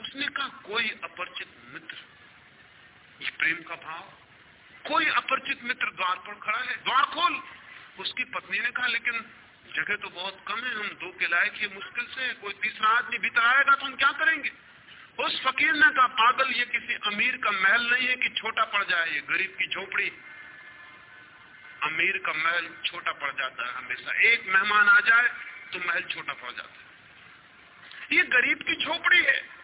उसने कहा, कोई अपरिचित मित्र। ये प्रेम का भाव। कोई अपरिचित मित्र द्वार पर खड़ा है, द्वार खोल। उसकी पत्नी ने कहा, लेकिन जगह तो बहुत कम है, हम दो के लायक ही मुश्किल से कोई तीसरा आदमी भीतर आएगा तो हम क्या करेंगे? उस फकीर ने कहा, पागल, ये किसी अमीर का महल नहीं है कि छोटा पड़ जाए, ये गरीब की झोपड़ी। अमीर का महल छोटा पड़ जाता है हमेशा। एक मेहमान आ जाए तो महल छोटा पड़ जाता है। ये गरीब की झोपड़ी है।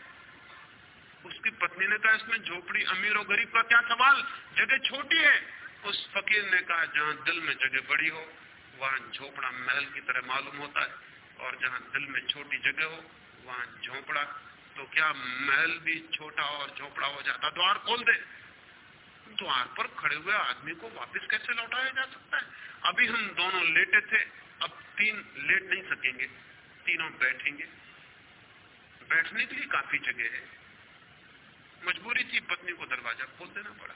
उसकी पत्नी ने कहा, इसमें झोपड़ी अमीर और गरीब का क्या सवाल? जगह छोटी है। उस फकीर ने कहा, जहाँ दिल में जगह बड़ी हो, वहाँ झोपड़ा महल की तरह मालूम होता है। और जहाँ दिल में छोटी जगह हो, वहाँ झोपड़ा। तो क्या महल भी छोटा और झोपड़ा हो जाता? द्वार खोल दे। द्वार पर खड़े हुए आदमी को वापस कैसे लौटाया जा सकता है? अभी हम दोनों लेटे थे, अब तीन लेट नहीं सकेंगे। तीनों बैठेंगे। बैठने के लिए काफ़ी जगह है। मजबूरी थी, पत्नी को दरवाज़ा खोल देना पड़ा।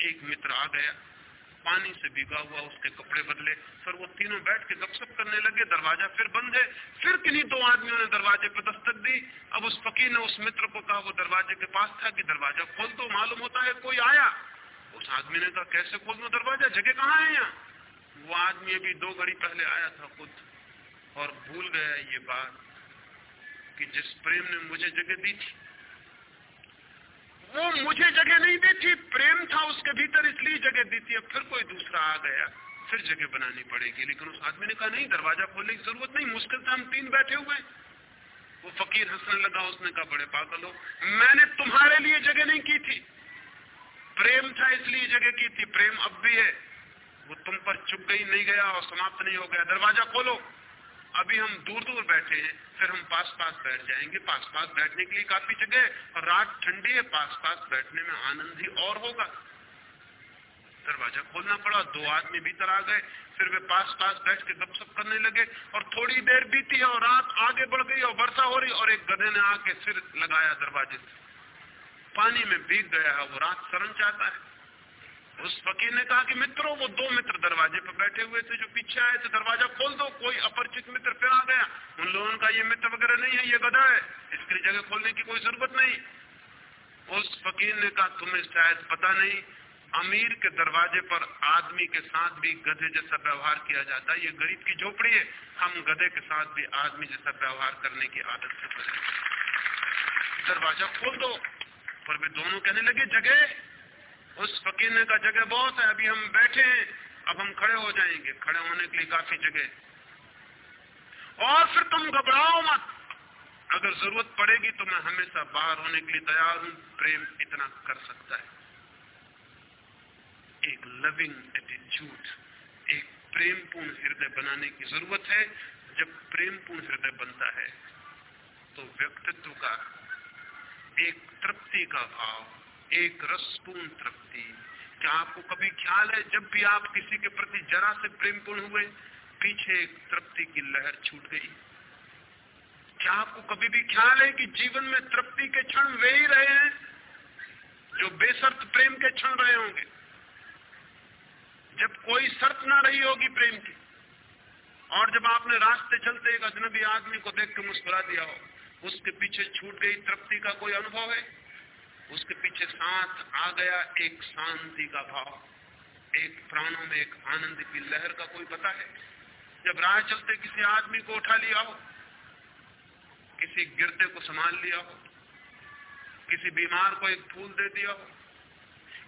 एक मित्र आ गया, पानी से भीगा हुआ, उसके कपड़े बदले, फिर वो तीनों बैठ के गपशप करने लगे, दरवाज़ा फिर बंद है। फिर किन्हीं दो आदमियों ने दरवाजे पर दस्तक दी। अब उस फकीर ने उस मित्र को कहा, वो दरवाजे के पास था कि दरवाज़ा खोल दो, मालूम होता है कोई आया। उस आदमी ने कहा, कैसे खोल दो दरवाज़ा? जगह कहाँ है यहाँ? वो आदमी अभी दो घड़ी पहले आया था खुद, और भूल गया ये बात कि जिस प्रेम ने मुझे जगह दी थी वो मुझे जगह नहीं देती, प्रेम था उसके भीतर, इसलिए जगह दी थी अब फिर कोई दूसरा आ गया, फिर जगह बनानी पड़ेगी। लेकिन उस आदमी ने कहा, नहीं, दरवाज़ा खोलने की ज़रूरत नहीं, मुश्किल से हम तीन बैठे हुए वो फकीर हंसने लगा, उसने कहा, बड़े पागल हो, मैंने तुम्हारे लिए जगह नहीं की थी। प्रेम था, इसलिए जगह की थी। प्रेम अब भी है। वो तुम पर चुप गई, नहीं गया और समाप्त नहीं हो गया। दरवाज़ा खोलो। अभी हम दूर दूर बैठे हैं, फिर हम पास पास बैठ जाएँगे। पास पास बैठने के लिए काफ़ी जगह और रात ठंडी है पास पास बैठने में आनंद ही और होगा। दरवाज़ा खोलना पड़ा, दो आदमी भीतर आ गए, फिर वे पास पास बैठ के गपशप करने लगे और थोड़ी देर बीती है और रात आगे बढ़ गई और वर्षा हो रही और एक गधे ने आके सिर लगाया दरवाजे से। पानी में भीग गया है, वो रात शरण चाहता है। उस फकीर ने कहा कि मित्रों, वो दो मित्र दरवाजे पर बैठे हुए थे जो पीछे आए थे। दरवाज़ा खोल दो, कोई अपरिचित मित्र फिर आ गया। उन लोगों का ये मित्र वगैरह नहीं है, ये गधा है। इसके जगह खोलने की कोई ज़रूरत नहीं। उस फकीर ने कहा, तुम्हें शायद पता नहीं, अमीर के दरवाजे पर आदमी के साथ भी गधे जैसा व्यवहार किया जाता है। ये गरीब की झोपड़ी है। हम गधे के साथ भी आदमी जैसा व्यवहार करने की आदत से बने दरवाज़ा खोल दो। पर वे दोनों कहने लगे, जगह उस फकीर ने कहा जगह बहुत है, अभी हम बैठे हैं, अब हम खड़े हो जाएँगे। खड़े होने के लिए काफ़ी जगह और फिर तुम घबराओ मत। अगर ज़रूरत पड़ेगी तो मैं हमेशा बाहर होने के लिए तैयार हूँ। प्रेम इतना कर सकता है। एक लविंग एटीट्यूड एक प्रेमपूर्ण हृदय बनाने की ज़रूरत है। जब प्रेमपूर्ण हृदय बनता है तो व्यक्तित्व का, एक तृप्ति का भाव एक रसपूर्ण तृप्ति। क्या आपको कभी ख्याल है जब भी आप किसी के प्रति जरा से प्रेमपूर्ण हुए, पीछे एक तृप्ति की लहर छूट गई? क्या आपको कभी भी ख्याल है कि जीवन में तृप्ति के क्षण वे ही रहे हैं जो बेसर्त प्रेम के क्षण रहे होंगे? जब कोई शर्त ना रही होगी प्रेम की, और जब आपने रास्ते चलते एक अजनबी आदमी को देख के मुस्कुरा दिया हो, उसके पीछे छूट गई तृप्ति का कोई अनुभव है? उसके पीछे साथ आ गया, एक शांति का भाव, एक प्राणों में एक आनंद की लहर का कोई पता है? जब राह चलते किसी आदमी को उठा लिया हो, किसी गिरते को संभाल लिया हो, किसी बीमार को एक फूल दे दिया हो,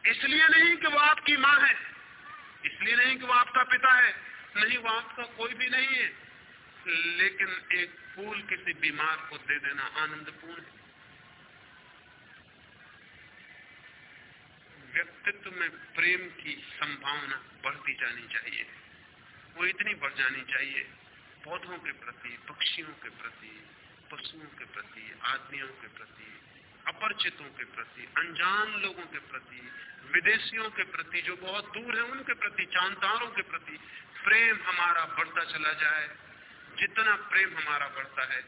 इसलिए नहीं कि वो आपकी माँ है, इसलिए नहीं कि वो आपका पिता है, नहीं, वो आपका कोई भी नहीं है, लेकिन एक फूल किसी बीमार को दे देना आनंदपूर्ण है। व्यक्तित्व में प्रेम की संभावना बढ़ती जानी चाहिए। वो इतनी बढ़ जानी चाहिए, पौधों के प्रति, पक्षियों के प्रति, पशुओं के प्रति, आदमियों के प्रति, अपरिचितों के प्रति, अनजान लोगों के प्रति, विदेशियों के प्रति जो बहुत दूर है, उनके प्रति चांदारों के प्रति प्रेम हमारा बढ़ता चला जाए। जितना प्रेम हमारा बढ़ता है,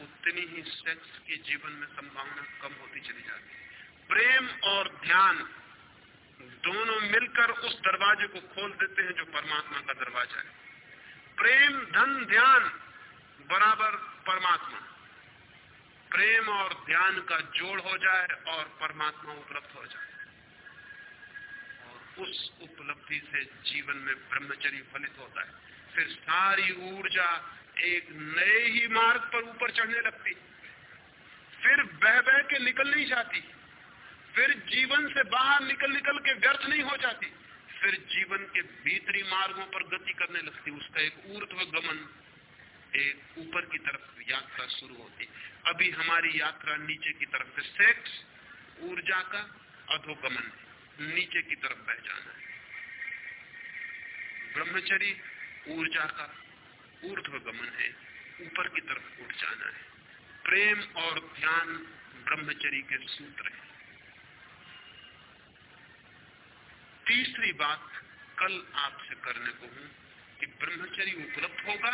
उतनी ही सेक्स के जीवन में संभावना कम होती चली जाती है। प्रेम और ध्यान दोनों मिलकर उस दरवाजे को खोल देते हैं जो परमात्मा का दरवाज़ा है। प्रेम, धन, ध्यान बराबर परमात्मा। प्रेम और ध्यान का जोड़ हो जाए और परमात्मा उपलब्ध हो जाए। और उस उपलब्धि से जीवन में ब्रह्मचर्य फलित होता है। फिर सारी ऊर्जा एक नए ही मार्ग पर ऊपर चढ़ने लगती। फिर बह बह के निकल नहीं जाती। फिर जीवन से बाहर निकल निकल के व्यर्थ नहीं हो जाती। फिर जीवन के भीतरी मार्गों पर गति करने लगती। उसका एक ऊर्ध्व गमन, एक ऊपर की तरफ़ यात्रा शुरू होती। अभी हमारी यात्रा नीचे की तरफ़ से सेक्स, ऊर्जा का अधोगमन, नीचे की तरफ़ बह जाना। है ब्रह्मचरी ऊर्जा का ऊर्ध्व गमन है, ऊपर की तरफ़ उठ जाना है। प्रेम और ध्यान ब्रह्मचरी के सूत्र है। तीसरी बात कल आपसे करने को हूँ कि ब्रह्मचर्य उपलब्ध होगा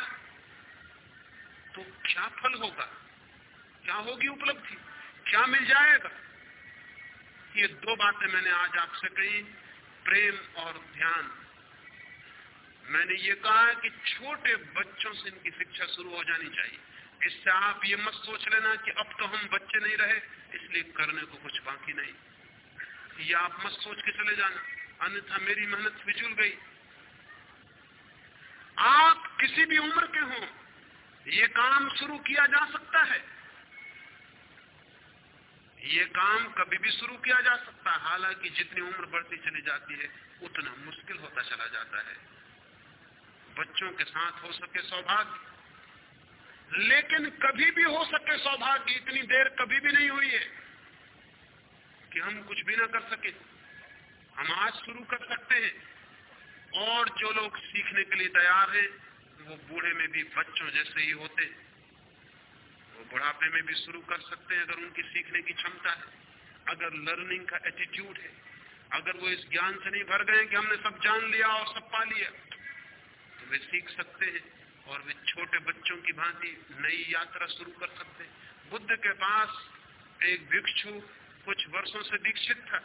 तो क्या फल होगा? क्या होगी उपलब्धि? क्या मिल जाएगा? ये दो बातें मैंने आज आपसे कही, प्रेम और ध्यान। मैंने ये कहा कि छोटे बच्चों से इनकी शिक्षा शुरू हो जानी चाहिए। इससे आप ये मत सोच लेना कि अब तो हम बच्चे नहीं रहे, इसलिए करने को कुछ बाकी नहीं। ये आप मत सोच के चले जाना। अन्यथा मेरी मेहनत फिजूल गई। आप किसी भी उम्र के हों, ये काम शुरू किया जा सकता है। ये काम कभी भी शुरू किया जा सकता है। हालाँकि जितनी उम्र बढ़ती चली जाती है, उतना मुश्किल होता चला जाता है। बच्चों के साथ हो सके सौभाग्य, लेकिन कभी भी हो सके सौभाग्य, इतनी देर कभी भी नहीं हुई है कि हम कुछ भी ना कर सके। हम आज शुरू कर सकते हैं। और जो लोग सीखने के लिए तैयार हैं, वो बूढ़े में भी, बच्चों जैसे ही होते वो बुढ़ापे में भी शुरू कर सकते हैं अगर उनकी सीखने की क्षमता है। अगर लर्निंग का एटीट्यूड है, अगर वो इस ज्ञान से नहीं भर गए कि हमने सब जान लिया और सब पा लिया तो वे सीख सकते हैं और वे छोटे बच्चों की भांति नई यात्रा शुरू कर सकते हैं। बुद्ध के पास एक भिक्षु कुछ वर्षों से दीक्षित था।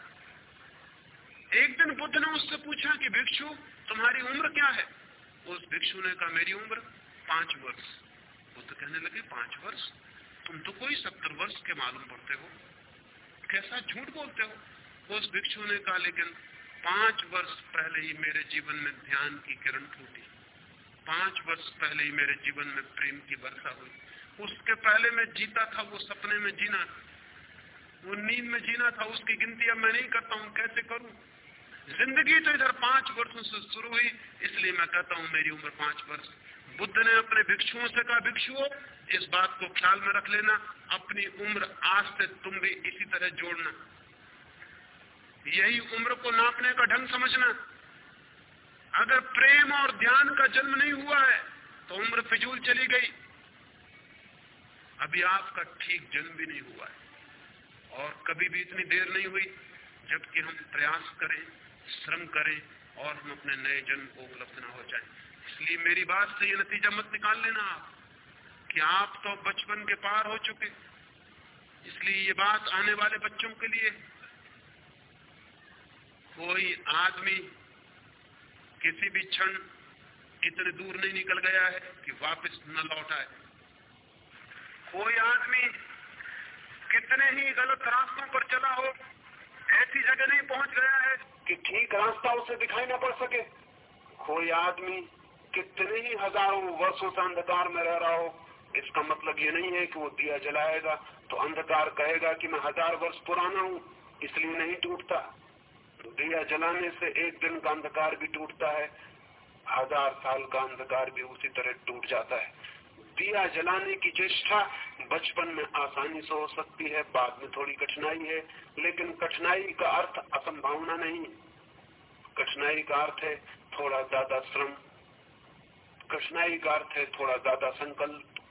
एक दिन बुद्ध ने उससे पूछा कि, भिक्षु, तुम्हारी उम्र क्या है? उस भिक्षु ने कहा, मेरी उम्र पाँच वर्ष। तो कहने लगे, पाँच वर्ष? तुम तो कोई सत्तर वर्ष के मालूम पड़ते हो। कैसा झूठ बोलते हो? उस भिक्षु ने कहा, लेकिन पाँच वर्ष पहले ही मेरे जीवन में ध्यान की किरण फूटी पाँच वर्ष पहले ही मेरे जीवन में प्रेम की वर्षा हुई। उसके पहले मैं जीता था, वो सपने में जीना वो नींद में जीना था, उसकी गिनती अब मैं नहीं करता हूँ। कैसे करूँ? ज़िंदगी तो इधर पाँच वर्षों से शुरू हुई, इसलिए मैं कहता हूँ मेरी उम्र पाँच वर्ष। बुद्ध ने अपने भिक्षुओं से कहा, भिक्षुओं, इस बात को ख्याल में रख लेना, अपनी उम्र आज से तुम भी इसी तरह जोड़ना। यही उम्र को नापने का ढंग समझना। अगर प्रेम और ध्यान का जन्म नहीं हुआ है तो उम्र फिजूल चली गई। अभी आपका ठीक जन्म भी नहीं हुआ है, और कभी भी इतनी देर नहीं हुई, जबकि हम प्रयास करें। श्रम करें और हम अपने नए जन्म को उपलब्ध ना हो जाए। इसलिए मेरी बात से ये नतीजा मत निकाल लेना आप, कि आप तो बचपन के पार हो चुके। इसलिए ये बात आने वाले बच्चों के लिए, कोई आदमी किसी भी क्षण इतने दूर नहीं निकल गया है कि वापस न लौट आए। कोई आदमी कितने ही गलत रास्तों पर चला हो, ऐसी जगह नहीं पहुँच गया है कि ठीक रास्ता उसे दिखाई ना पड़ सके। कोई आदमी कितने ही हज़ारों वर्षों से अंधकार में रह रहा हो, इसका मतलब ये नहीं है कि वो दिया जलाएगा तो अंधकार कहेगा कि मैं हज़ार वर्ष पुराना हूँ, इसलिए नहीं टूटता। तो दिया जलाने से एक दिन का अंधकार भी टूटता है, हज़ार साल का अंधकार भी उसी तरह टूट जाता है। दिया जलाने की चेष्टा बचपन में आसानी से हो सकती है, बाद में थोड़ी कठिनाई है, लेकिन कठिनाई का अर्थ असंभावना नहीं। कठिनाई का अर्थ है थोड़ा ज़्यादा श्रम। कठिनाई का अर्थ है थोड़ा ज़्यादा संकल्प।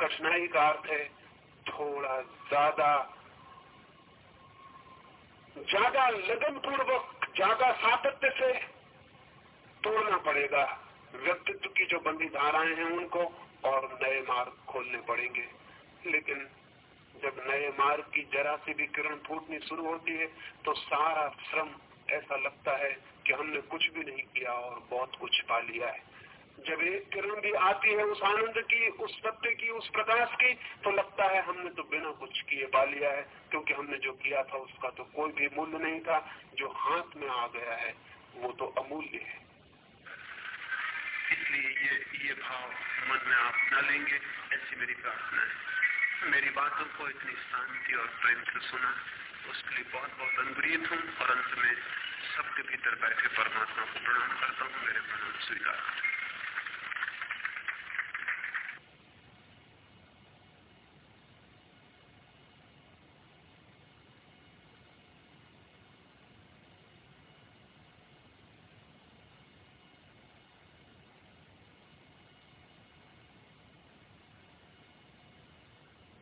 कठिनाई का अर्थ है थोड़ा ज़्यादा ज़्यादा लगन पूर्वक ज़्यादा सातत्य से तोड़ना पड़ेगा। व्यक्तित्व की जो बंदी धाराएँ हैं उनको और नए मार्ग खोलने पड़ेंगे। लेकिन जब नए मार्ग की जरा सी भी किरण फूटनी शुरू होती है तो सारा श्रम ऐसा लगता है कि हमने कुछ भी नहीं किया और बहुत कुछ पा लिया है। जब एक किरण भी आती है उस आनंद की, उस सत्य की, उस प्रकाश की तो लगता है हमने तो बिना कुछ किए पा लिया है, क्योंकि हमने जो किया था उसका तो कोई भी मूल्य नहीं था। जो हाथ में आ गया है, वो तो अमूल्य है। इसलिए ये ये भाव मन में आप न लेंगे, ऐसी मेरी प्रार्थना है। मेरी बातों को इतनी शांति और प्रेम से सुना, उसके लिए बहुत बहुत अनुग्रहित हूँ और अंत में सबके भीतर बैठे परमात्मा को प्रणाम करता हूँ, मेरे प्रणाम स्वीकार।